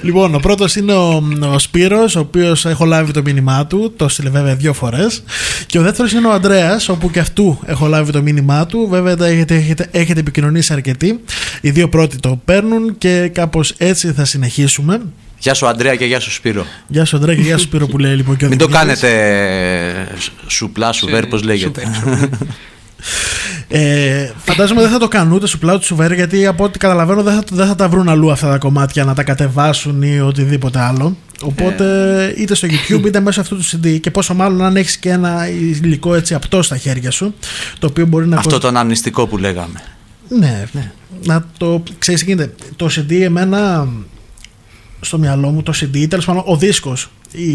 Λοιπόν, ο πρώτος είναι ο, ο Σπύρος, ο οποίος έχω λάβει το μήνυμά του, το στείλε βέβαια δύο φορές. Και ο δεύτερος είναι ο Αντρέα, όπου και αυτού έχω λάβει το μήνυμά του. Βέβαια, τα έχετε, έχετε, έχετε επικοινωνήσει αρκετοί. Οι δύο πρώτοι το παίρνουν και κάπως έτσι θα συνεχίσουμε. Γεια σου Αντρέα και γεια σου Σπύρο. Γεια σου, Αντρέα, και γεια σου, Σπύρο που λέει λοιπόν και ο Μην το Δημήτρης. κάνετε σουπλά, σουβέρ, πώς λέγεται. Ε, φαντάζομαι δεν θα το κάνουν ούτε σου πλάου του σουβέρ γιατί από ό,τι καταλαβαίνω δεν θα, δεν θα τα βρουν αλλού αυτά τα κομμάτια να τα κατεβάσουν ή οτιδήποτε άλλο. Οπότε είτε στο YouTube είτε μέσω αυτού του CD και πόσο μάλλον αν έχεις και ένα υλικό έτσι απτό στα χέρια σου το οποίο μπορεί να. Αυτό κοσ- το αναμνηστικό που λέγαμε. Ναι, ναι. Να το ξέρεις τι γίνεται. Το CD εμένα στο μυαλό μου το CD, τέλος πάντων ο δίσκος, η,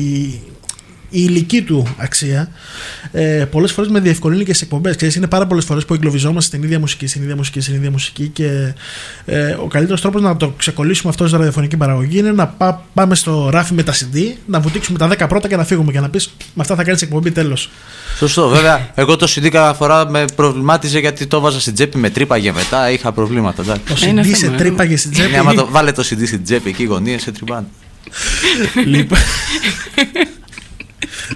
η ηλική του αξία ε, πολλές φορές με διευκολύνει και στι εκπομπές. Είναι πάρα πολλές φορές που εγκλωβιζόμαστε στην ίδια μουσική, στην ίδια μουσική, στην ίδια μουσική και ε, ο καλύτερος τρόπος να το ξεκολλήσουμε αυτό στη ραδιοφωνική παραγωγή είναι να πά, πάμε στο ράφι με τα CD, να βουτήξουμε τα 10 πρώτα και να φύγουμε και να πεις με αυτά θα κάνεις εκπομπή τέλος. Σωστό, βέβαια. Εγώ το CD κάθε φορά με προβλημάτιζε γιατί το βάζα στην τσέπη, με τρύπαγε μετά. Είχα προβλήματα. εντάξει. Το CD σε τρύπαγε στην τσέπη. Ναι, άμα το, βάλε το CD στην τσέπη εκεί, οι γωνίες σε τρυπάνε. λοιπόν. <laughs>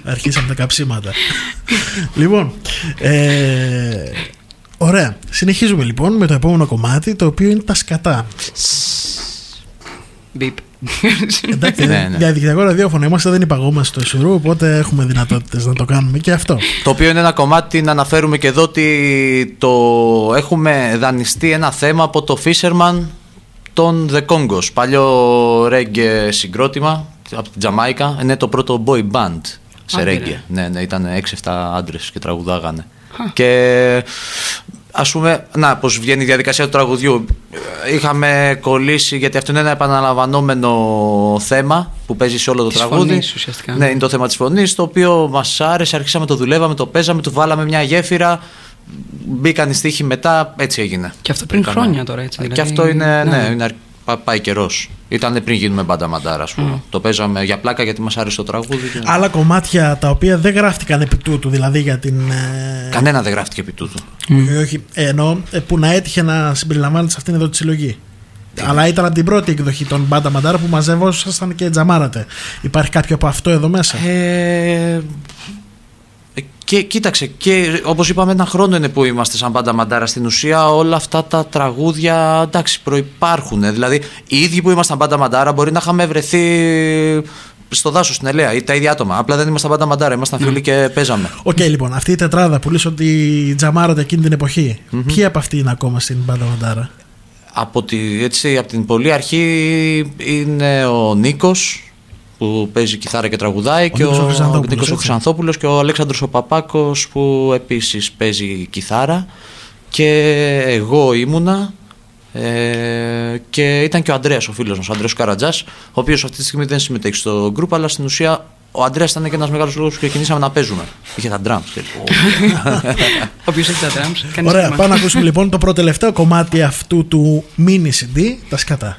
Αρχίσαμε τα καψίματα. λοιπόν. Ε, ωραία. Συνεχίζουμε λοιπόν με το επόμενο κομμάτι το οποίο είναι τα σκατά. Μπιπ. Εντάξει, Ναι, ναι. διαδικτυακό ραδιόφωνο είμαστε, δεν υπαγόμαστε στο Ισουρού, οπότε έχουμε δυνατότητες να το κάνουμε και αυτό. Το οποίο είναι ένα κομμάτι να αναφέρουμε και εδώ ότι το έχουμε δανειστεί ένα θέμα από το Fisherman των The Congos. Παλιό reggae συγκρότημα από την Τζαμάικα. Είναι το πρώτο boy band σε Άντε, reggae. ρε. Ναι, ναι, ήταν 6-7 άντρες και τραγουδάγανε. Και ας πούμε, να πώς βγαίνει η διαδικασία του τραγουδιού. Είχαμε κολλήσει, γιατί αυτό είναι ένα επαναλαμβανόμενο θέμα που παίζει σε όλο το Της τραγούδι. φωνής, ουσιαστικά. Ναι, είναι το θέμα της φωνής, το οποίο μας άρεσε, αρχίσαμε το δουλεύαμε, το παίζαμε, του βάλαμε μια γέφυρα, μπήκαν οι στίχοι μετά, έτσι έγινε. Και αυτό πριν Έκανα. χρόνια τώρα, έτσι. Και δηλαδή, αυτό είναι, ναι, ναι. είναι αρ- πά- πάει καιρός. Ήταν πριν γίνουμε μπάντα μαντάρα, ας πούμε. Μμ. Το παίζαμε για πλάκα γιατί μας άρεσε το τραγούδι. και- Άλλα κομμάτια τα οποία δεν γράφτηκαν επί τούτου, δηλαδή για την. ε, Κανένα δεν γράφτηκε επί τούτου. όχι, όχι, ε, εννοώ ε, που να έτυχε να συμπεριλαμβάνεται σε αυτήν εδώ τη συλλογή. Αλλά ήταν από την πρώτη εκδοχή των Μπάντα Μαντάρα που μαζεύωσαν και τζαμάρατε. Υπάρχει κάποιο από αυτό εδώ μέσα; Ε, και κοίταξε, και όπως είπαμε, ένα χρόνο είναι που είμαστε σαν πάντα μαντάρα. Στην ουσία, όλα αυτά τα τραγούδια εντάξει, προϋπάρχουν. Δηλαδή, οι ίδιοι που ήμασταν πάντα μαντάρα μπορεί να είχαμε βρεθεί στο δάσος στην Ελέα ή τα ίδια άτομα. Απλά δεν ήμασταν πάντα μαντάρα, ήμασταν φίλοι και παίζαμε. Οκ, λοιπόν, αυτή η τετράδα που λες ότι τζαμάρατε εκείνη την εποχή. Ποιοι από αυτοί είναι ακόμα στην Μπάντα Μαντάρα; Από, τη, έτσι, από την πολύ αρχή είναι ο Νίκος που παίζει κιθάρα και τραγουδάει και Νίκος ο ο, Χρυσανθόπουλος, Νίκος ο έτσι. Χρυσανθόπουλος και ο Αλέξανδρος ο Παπάκος που επίσης παίζει κιθάρα και εγώ ήμουνα ε, και ήταν και ο Ανδρέας ο φίλος μας, ο Ανδρέας Καρατζάς ο οποίος αυτή τη στιγμή δεν συμμετέχει στο γκρουπ αλλά στην ουσία ο Ανδρέας ήταν και ένας μεγάλος λόγος που ξεκινήσαμε να παίζουμε. Είχε τα drums. και- Όποιος <laughs> έχει τα drums, κάνει Ωραία, σχήμα. πάμε να ακούσουμε λοιπόν το πρώτο κομμάτι αυτού του mini CD, τα σκατά.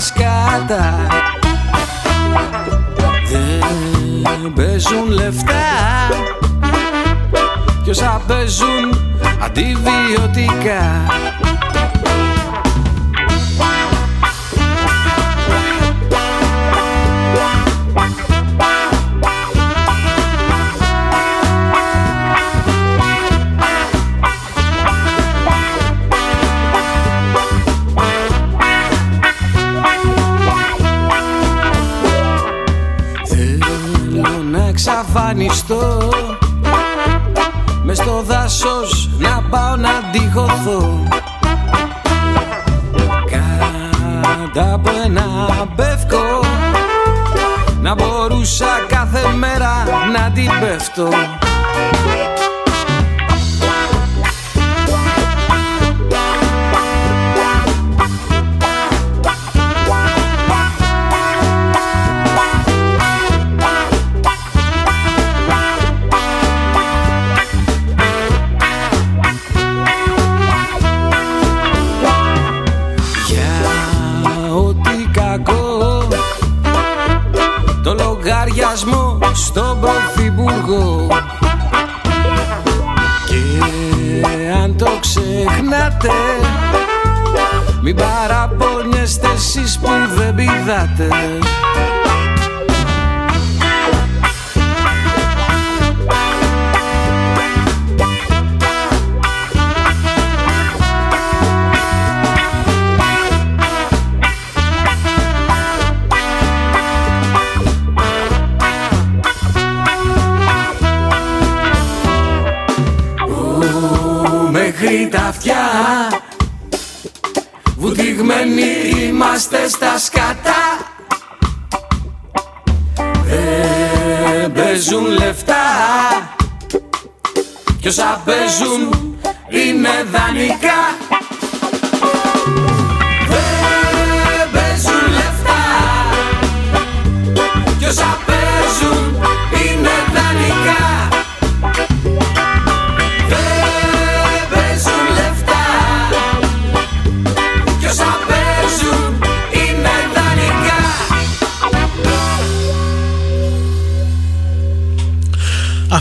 Σκάτα Δεν παίζουν λεφτά. Κι όσα παίζουν αντιβιωτικά εξαφανιστώ Μες στο δάσος να πάω να αντιχωθώ Κάτω από ένα πεύκο Να μπορούσα κάθε μέρα να την πέφτω Πρωθυπουργό Και αν το ξεχνάτε Μην παραπονιέστε εσείς που δεν πηδάτε μέχρι τα αυτιά. Βουτυγμένοι είμαστε στα σκατά Δεν παίζουν λεφτά. Κι όσα παίζουν είναι δανεικά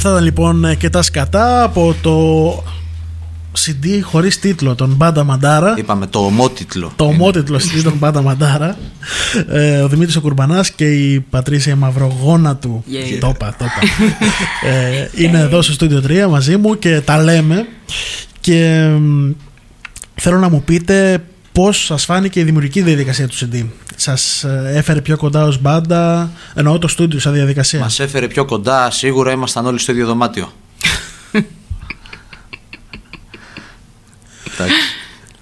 Αυτά ήταν λοιπόν και τα σκατά από το CD χωρίς τίτλο των Μπάντα Μαντάρα. Είπαμε το ομότιτλο. Το ομότιτλο CD των Μπάντα Μαντάρα. Ε, ο Δημήτρης ο Κουρμπανάς και η Πατρίσια Μαυρογόνα του. Yeah. Το είπα, το είπα. ε, είναι εδώ στο Studio 3 μαζί μου και τα λέμε. Και μ, θέλω να μου πείτε πώς σας φάνηκε η δημιουργική διαδικασία του CD. Σας ε, έφερε πιο κοντά ως μπάντα, εννοώ το στούντιο σαν διαδικασία. Μας έφερε πιο κοντά, σίγουρα ήμασταν όλοι στο ίδιο δωμάτιο. Εντάξει.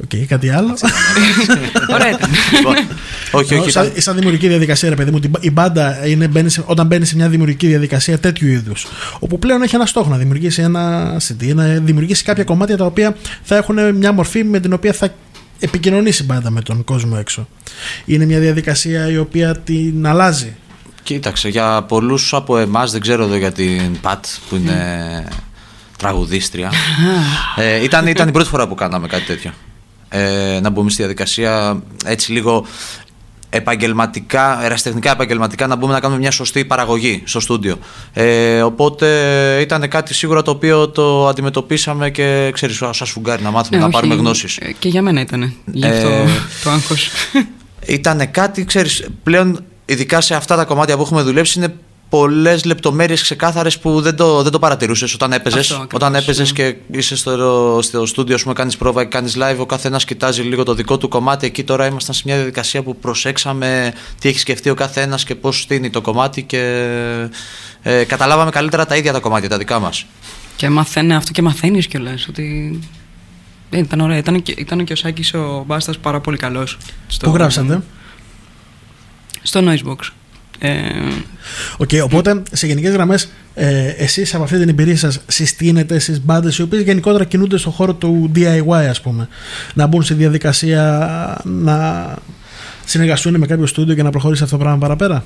Οκ, κάτι άλλο; Ωραία ήταν. Λοιπόν, όχι, όχι. σαν, ήταν- σαν δημιουργική διαδικασία, ρε παιδί μου, την- η μπάντα είναι, μπαίνει σε- όταν μπαίνει σε μια δημιουργική διαδικασία τέτοιου είδους, όπου πλέον έχει ένα στόχο να δημιουργήσει ένα CD, να δημιουργήσει κάποια κομμάτια τα οποία θα έχουν μια μορφή με την οποία θα επικοινωνήσει η μπάντα με τον κόσμο έξω. Είναι μια διαδικασία η οποία την αλλάζει. Κοίταξε, για πολλούς από εμάς, δεν ξέρω εδώ για την Πατ που είναι τραγουδίστρια. <laughs> ε, ήταν, ήταν η πρώτη φορά που κάναμε κάτι τέτοιο. Ε, να μπούμε στη διαδικασία έτσι λίγο επαγγελματικά, ερασιτεχνικά επαγγελματικά να μπούμε να κάνουμε μια σωστή παραγωγή στο στούντιο. Ε, οπότε ήταν κάτι σίγουρα το οποίο το αντιμετωπίσαμε και ξέρεις, σαν σφουγγάρι να μάθουμε Ναι, να όχι, πάρουμε γνώσεις. ε, Και για μένα ήταν. Γι' Ε, αυτό το άγχος. Ήταν κάτι, ξέρεις, πλέον ειδικά σε αυτά τα κομμάτια που έχουμε δουλέψει είναι πολλές λεπτομέρειες ξεκάθαρες που δεν το, δεν το παρατηρούσες όταν έπαιζες. Αυτό ακριβώς, όταν έπαιζες ναι. και είσαι στο, στο στούντιο, ας πούμε, κάνεις πρόβα και κάνεις live, ο καθένας κοιτάζει λίγο το δικό του κομμάτι. Εκεί τώρα ήμασταν σε μια διαδικασία που προσέξαμε τι έχει σκεφτεί ο καθένας και πώς στείνει το κομμάτι και ε, καταλάβαμε καλύτερα τα ίδια τα κομμάτια, τα δικά μας. Και μαθαίνει αυτό και μαθαίνεις κιόλας. Ότι. Δεν ήταν ωραία. Ήταν και, ήταν και ο Σάκης ο Μπάστας πάρα πολύ καλός. Πού γράψατε; Στο Noisebox. Ε, Οκ, οπότε σε γενικές γραμμές, ε, εσείς από αυτή την εμπειρία σας συστήνετε στις μπάντες οι οποίες γενικότερα κινούνται στον χώρο του DIY, ας πούμε, να μπουν στη διαδικασία να συνεργαστούν με κάποιο στούντιο και να προχωρήσει αυτό το πράγμα παραπέρα;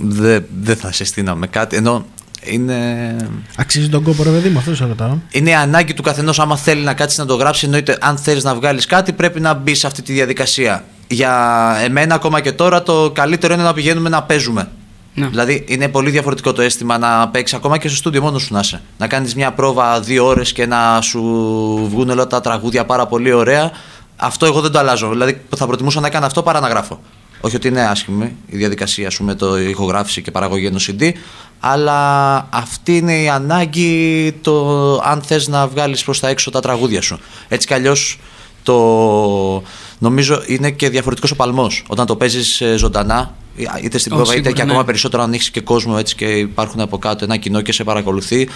Δεν δεν θα συστήναμε κάτι, ενώ είναι... Αξίζει τον κόπο, ρε παιδί μου, αυτό σε ρωτάω. Είναι η ανάγκη του καθενός, άμα θέλει να κάτσεις να το γράψει. Εννοείται, αν θέλεις να βγάλεις κάτι, πρέπει να μπει σε αυτή τη διαδικασία. Για εμένα, ακόμα και τώρα, το καλύτερο είναι να πηγαίνουμε να παίζουμε. Ναι. Δηλαδή, είναι πολύ διαφορετικό το αίσθημα να παίξεις ακόμα και στο στούντιο μόνος σου να είσαι. Να κάνεις μια πρόβα δύο ώρες και να σου βγουν όλα τα τραγούδια πάρα πολύ ωραία. Αυτό εγώ δεν το αλλάζω. Δηλαδή, θα προτιμούσα να κάνω αυτό παρά να γράφω. Όχι ότι είναι άσχημη η διαδικασία σου με το ηχογράφηση και παραγωγή ενός CD, αλλά αυτή είναι η ανάγκη το αν θες να βγάλεις προς τα έξω τα τραγούδια σου. Έτσι κι αλλιώς το νομίζω είναι και διαφορετικός ο παλμός. Όταν το παίζεις ε, ζωντανά, είτε στην Ω, πρόβα είτε σίγουρα, και ναι. ακόμα περισσότερο αν έχεις και κόσμο έτσι και υπάρχουν από κάτω ένα κοινό και σε παρακολουθεί,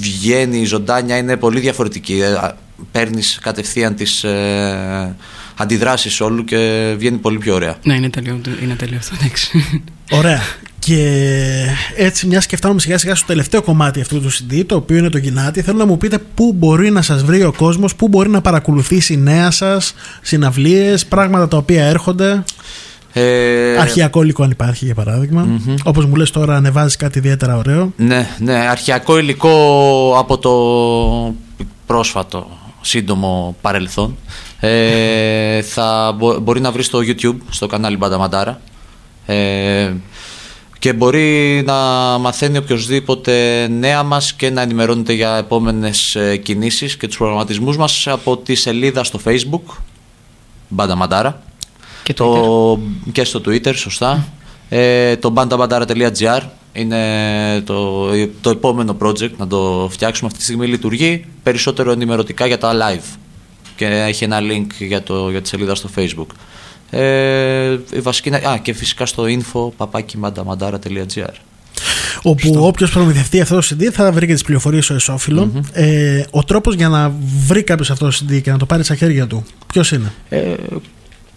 βγαίνει η ζωντάνια, είναι πολύ διαφορετική. Ε, α, Παίρνεις κατευθείαν τις ε, αντιδράσεις όλου και βγαίνει πολύ πιο ωραία. ναι, είναι τέλειο, είναι τέλειο αυτό. Εντάξει. Ωραία. Και έτσι, μιας και φτάνουμε σιγά σιγά στο τελευταίο κομμάτι αυτού του CD, το οποίο είναι το Γινάτι, θέλω να μου πείτε πού μπορεί να σας βρει ο κόσμος, πού μπορεί να παρακολουθήσει νέα σας, συναυλίες, πράγματα τα οποία έρχονται. Ε, Αρχιακό υλικό, αν υπάρχει, για παράδειγμα. Μμμ. Όπως μου λες τώρα, ανεβάζεις κάτι ιδιαίτερα ωραίο. Ναι, ναι, αρχιακό υλικό από το πρόσφατο σύντομο παρελθόν. Ε, θα μπο- μπορεί να βρεις στο YouTube, στο κανάλι Μπανταμαντάρα. Ε, και μπορεί να μαθαίνει οποιοδήποτε νέα μας και να ενημερώνεται για επόμενες ε, κινήσεις και τους προγραμματισμούς μας από τη σελίδα στο Facebook Μπανταμαντάρα Και το, και στο Twitter, σωστά. Ε, το bandabandara.gr είναι το, το επόμενο project να το φτιάξουμε. Αυτή τη στιγμή λειτουργεί περισσότερο ενημερωτικά για τα live και έχει ένα link για, το, για τη σελίδα στο facebook. Ε, η βασική, είναι- α, και φυσικά στο info papakimandamandara.gr όπου όποιος προμηθευτεί αυτό το CD θα βρει και τις πληροφορίες στο εσωφυλλο Ε, ο τρόπος για να βρει κάποιος αυτό το CD και να το πάρει στα χέρια του, ποιος είναι; Ε,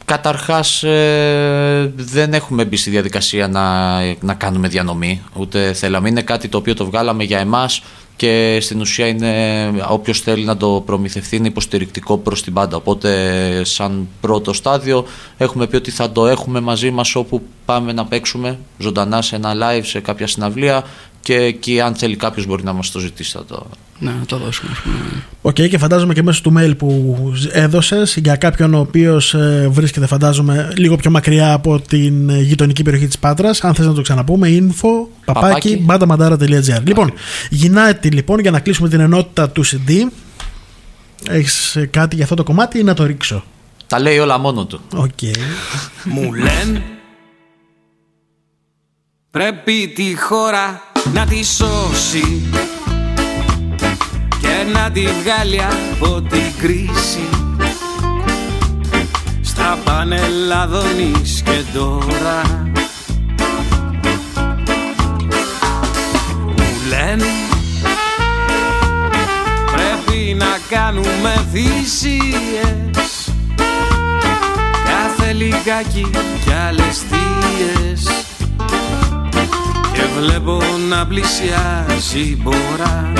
Καταρχάς ε, δεν έχουμε μπει στη διαδικασία να, να κάνουμε διανομή. Ούτε θέλαμε. Είναι κάτι το οποίο το βγάλαμε για εμάς και στην ουσία είναι όποιος θέλει να το προμηθευτεί είναι υποστηρικτικό προς την μπάντα. Οπότε σαν πρώτο στάδιο έχουμε πει ότι θα το έχουμε μαζί μας όπου πάμε να παίξουμε ζωντανά σε ένα live, σε κάποια συναυλία και εκεί αν θέλει κάποιος μπορεί να μας το ζητήσει θα το, Ναι, να το δώσουμε. ας πούμε. Οκ, και φαντάζομαι και μέσω του mail που έδωσες για κάποιον ο οποίος βρίσκεται, φαντάζομαι, λίγο πιο μακριά από την ε, γειτονική περιοχή της Πάτρας. Αν θες να το ξαναπούμε, info παπάκι μπανταμαντάρα.gr. Λοιπόν, δυνατή λοιπόν για να κλείσουμε την ενότητα του CD. Έχεις κάτι για αυτό το κομμάτι ή να το ρίξω; Τα λέει όλα μόνο του. Οκ. Μου λένε Πρέπει τη χώρα να τη σώσει Και να τη βγάλει από την κρίση. Στα πάνελ Αδωνής και τώρα Μου λένε Πρέπει να κάνουμε θυσίες. Κάθε λιγάκι κι άλλες θείες Και βλέπω να πλησιάζει η μπόρα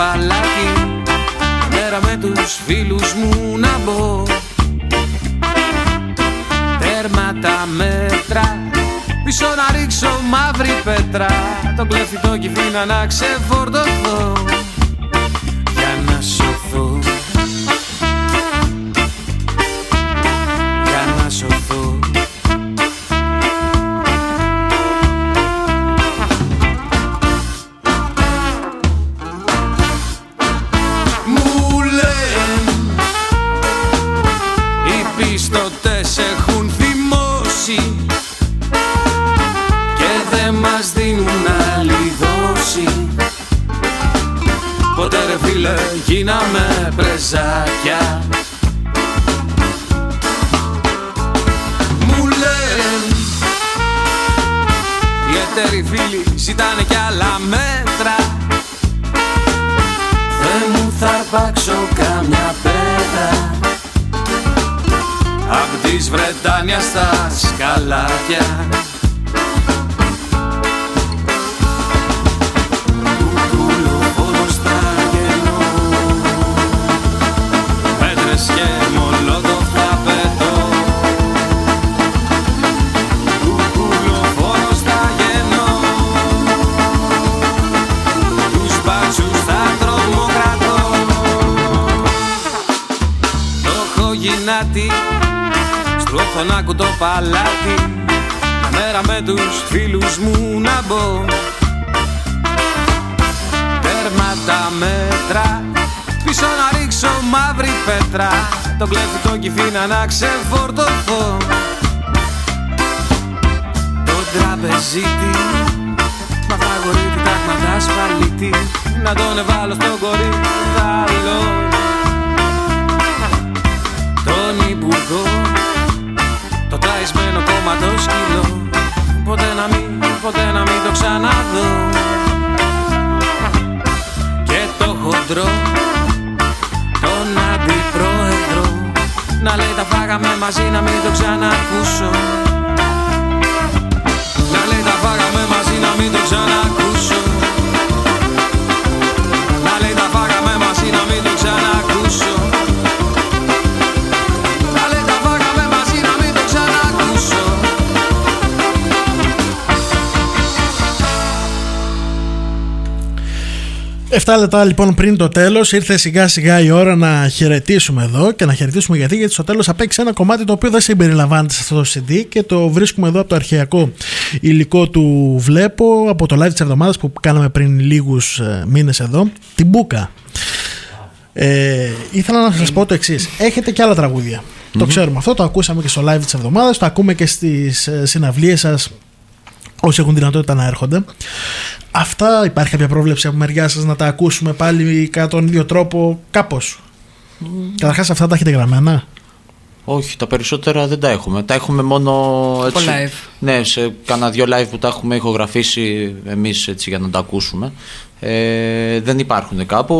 παλάτι. Μέρα με τους φίλους μου να μπω. Τέρμα τα μέτρα. Πίσω να ρίξω μαύρη πέτρα. Το κλέφτη το κυφίνα να ξεφορτωθώ Απ' της Βρετάνιας στα σκαλάκια στο φωνάκου το παλάτι. Μέρα με τους φίλους μου να μπω. Τέρμα τα μέτρα Πίσω να ρίξω μαύρη πέτρα. Το κλέφτη το κυφίνα να ξεφορτωθώ. Το τραπεζίτι Μαύρα γορίτι, τάγματα ασφαλίτη. Να τον εβάλω στο κορίδαλο Τον υπουργό Το ταϊσμένο κόμμα το σκύλο. Ποτέ να μην, ποτέ να μην το ξαναδώ. Και το χοντρό Τον αντιπρόεδρο Να λέει τα φάγαμε μαζί να μην το ξανακούσω. Να λέει τα φάγαμε μαζί να μην το ξανακούσω 7 λεπτά λοιπόν πριν το τέλος, ήρθε σιγά σιγά η ώρα να χαιρετήσουμε εδώ και να χαιρετήσουμε γιατί, γιατί στο τέλος θα παίξει ένα κομμάτι το οποίο δεν συμπεριλαμβάνεται σε αυτό το CD και το βρίσκουμε εδώ από το αρχαιακό υλικό του Βλέπω, από το live της εβδομάδας που κάναμε πριν λίγους μήνες εδώ, την Μπούκα. Ε, ήθελα να σας πω το εξής. Έχετε και άλλα τραγούδια. Το ξέρουμε αυτό, το ακούσαμε και στο live της εβδομάδας, το ακούμε και στις συναυλίες σας όσοι έχουν δυνατότητα να έρχονται. Αυτά υπάρχει κάποια πρόβλεψη από μεριά σας να τα ακούσουμε πάλι κατά τον ίδιο τρόπο, κάπως. Mm. Καταρχάς, αυτά τα έχετε γραμμένα; Όχι, τα περισσότερα δεν τα έχουμε. Τα έχουμε μόνο έτσι. Από live. Ναι, σε κάνα δυο live που τα έχουμε ηχογραφήσει εμείς για να τα ακούσουμε. Ε, δεν υπάρχουν κάπου.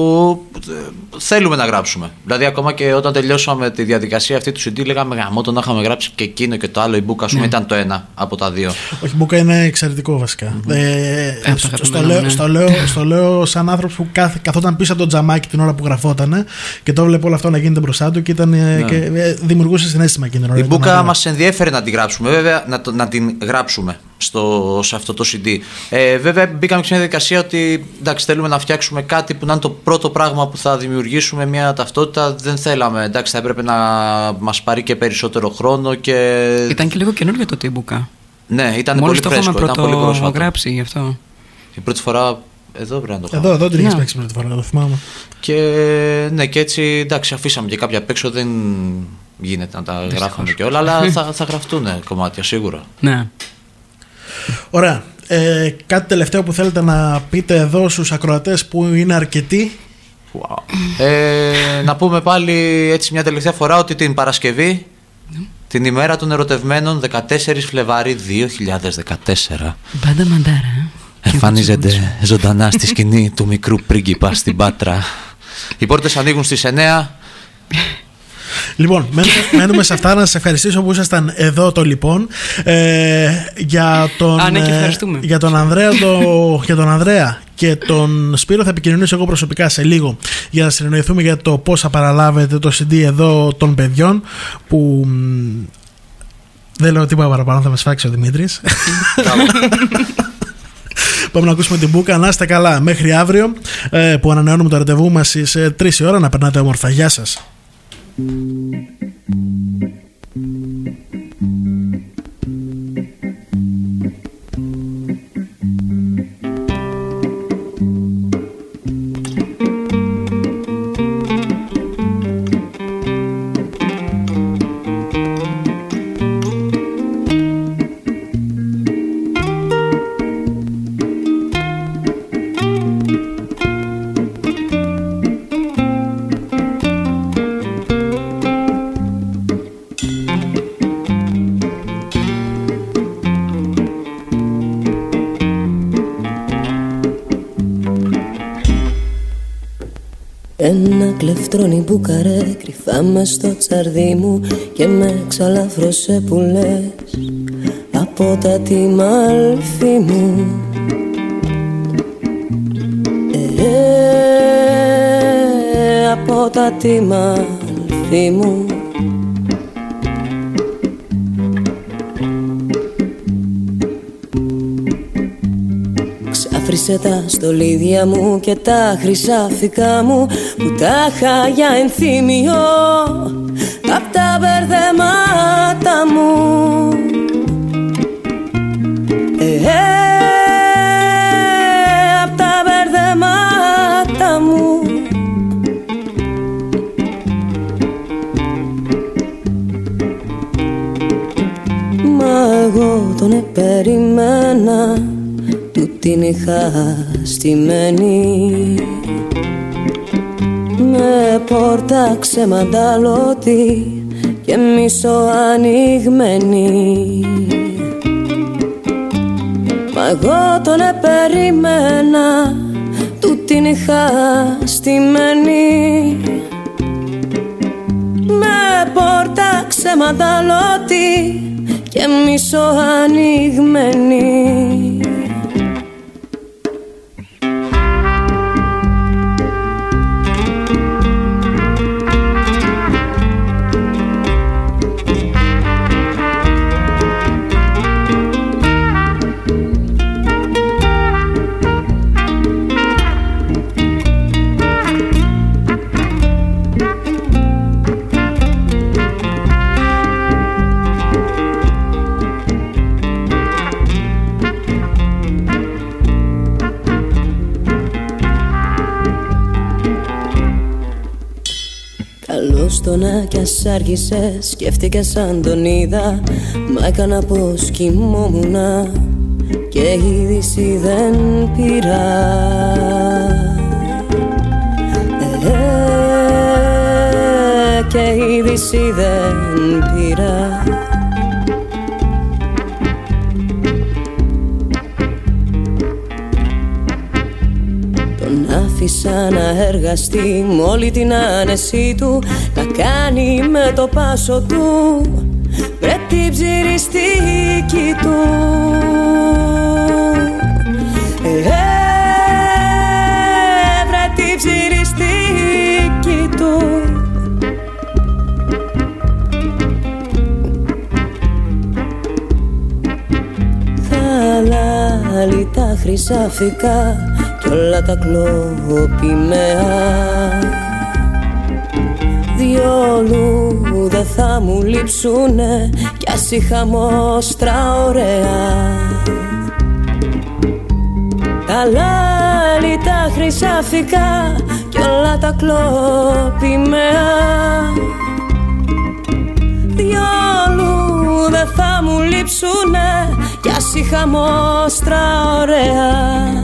Ε, θέλουμε να γράψουμε. Δηλαδή, ακόμα και όταν τελειώσαμε τη διαδικασία αυτή του CD, λέγαμε γαμό το να είχαμε γράψει και εκείνο και το άλλο. Η Μπούκα, ας πούμε, Ναι. ήταν το ένα από τα δύο. Όχι, Μπούκα είναι εξαιρετικό βασικά. Ε, Ε, στο, τα στο, αγαπημένα λέω, μου, ναι. στο, λέω, στο λέω σαν άνθρωπος που καθ, καθόταν πίσω από το τζαμάκι την ώρα που γραφότανε και το βλέπω όλο αυτό να γίνεται μπροστά του και, ήταν, ε, και ε, δημιουργούσε συνέστημα εκείνη την ώρα. Η Ήταν Μπούκα ωραίο. μας ενδιέφερε να την γράψουμε, βέβαια, να, το- να την γράψουμε στο, σε αυτό το CD. Ε, βέβαια, μπήκαμε και σε μια διαδικασία ότι εντάξει, θέλουμε να φτιάξουμε κάτι που να είναι το πρώτο πράγμα που θα δημιουργήσουμε μια ταυτότητα. Δεν θέλαμε. Εντάξει, θα έπρεπε να μας πάρει και περισσότερο χρόνο και. Ήταν και λίγο καινούργιο το Τίμπουκα. Ναι, ήταν Μόλις πολύ το φρέσκο. είχαμε Ήταν πολύ πρόσφατο. πρωτογράψει γι' αυτό. Η πρώτη φορά εδώ πρέπει να το κάνουμε. Εδώ, εδώ την έχει Ναι. παίξεις πρώτη φορά, το θυμάμαι. Και ναι, και έτσι εντάξει, αφήσαμε και κάποια απ' έξω. Δεν γίνεται να τα γράφουμε και όλα, αλλά θα, θα γραφτούν κομμάτια σίγουρα. Ναι. Ωραία. Ε, κάτι τελευταίο που θέλετε να πείτε εδώ στους ακροατές που είναι αρκετοί. Wow. Ε, να πούμε πάλι έτσι μια τελευταία φορά ότι την Παρασκευή, την ημέρα των ερωτευμένων, 14 Φλεβάρι 2014, Μπάντα μαντάρα. εμφανίζεται ζωντανά στη <laughs> σκηνή του μικρού πρίγκιπα στην Πάτρα. Οι πόρτες ανοίγουν στις 9. Λοιπόν, μένουμε, μένουμε σε αυτά να σας ευχαριστήσω που ήσασταν εδώ το λοιπόν. Ε, για, τον, Α, ναι, και ε, ευχαριστούμε. για, τον Ανδρέα, το, για τον Ανδρέα και τον Σπύρο θα επικοινωνήσω εγώ προσωπικά σε λίγο για να συνεννοηθούμε για το πώς θα παραλάβετε το CD εδώ των παιδιών που μ, δεν λέω τίποτα παραπάνω, θα με σφάξει ο Δημήτρης. Πάμε να ακούσουμε την μπουκα. Να είστε καλά μέχρι αύριο ε, που ανανεώνουμε το ραντεβού μας στις ε, 3 η ώρα. Να περνάτε όμορφα. Γεια σας. thank you μπουκαρέ κρυφά μες στο τσαρδί μου και με ξαλαφρώσε που λες. Από τα τιμάλφη μου. Ε, από τα τιμάλφη μου Ξάφρισε τα στολίδια μου και τα χρυσάφικα μου που τα είχα για ενθύμιο. Απ' τα μπερδεμάτα μου την είχα στημένη. Με πόρτα ξεμανταλώτη και μισό ανοιγμένη. Μα εγώ τον επεριμένα του την είχα στημένη. Με πόρτα ξεμανταλώτη και μισό ανοιγμένη Καλώς το να κι ας άργησε Σκέφτηκα σαν τον είδα Μα έκανα πως κοιμόμουνα Και είδηση δεν πήρα. Ε, Και είδηση δεν πήρα άφησα να εργαστεί. Με όλη την άνεση του Να κάνει με το πάσο του. Βρε την ψηριστική του. Ε, βρε την ψηριστική του. Θα λάλει τα χρυσαφικά κι όλα τα κλοπημαία Διόλου δεν θα μου λείψουνε. Κι ας είχα μόστρα ωραία. Τα λάλη τα χρυσαφικά κι όλα τα κλοπημαία Διόλου δεν θα μου λείψουνε. Κι ας είχα μόστρα ωραία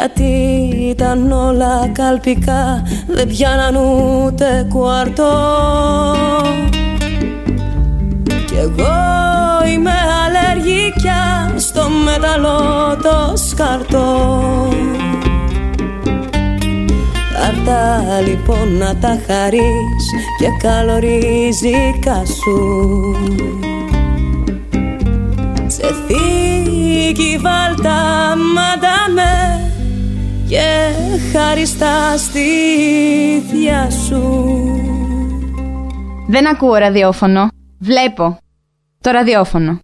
γιατί ήταν όλα καλπικά Δεν πιάναν ούτε κουαρτό. Κι εγώ είμαι αλλεργικιά Στο μεταλλό το σκαρτό. Πάρτα λοιπόν να τα χαρείς Και καλορίζικα σου Σε θήκη βάλτα μαντάμε και χαριστά στήθια σου Δεν ακούω ραδιόφωνο. Βλέπω το ραδιόφωνο.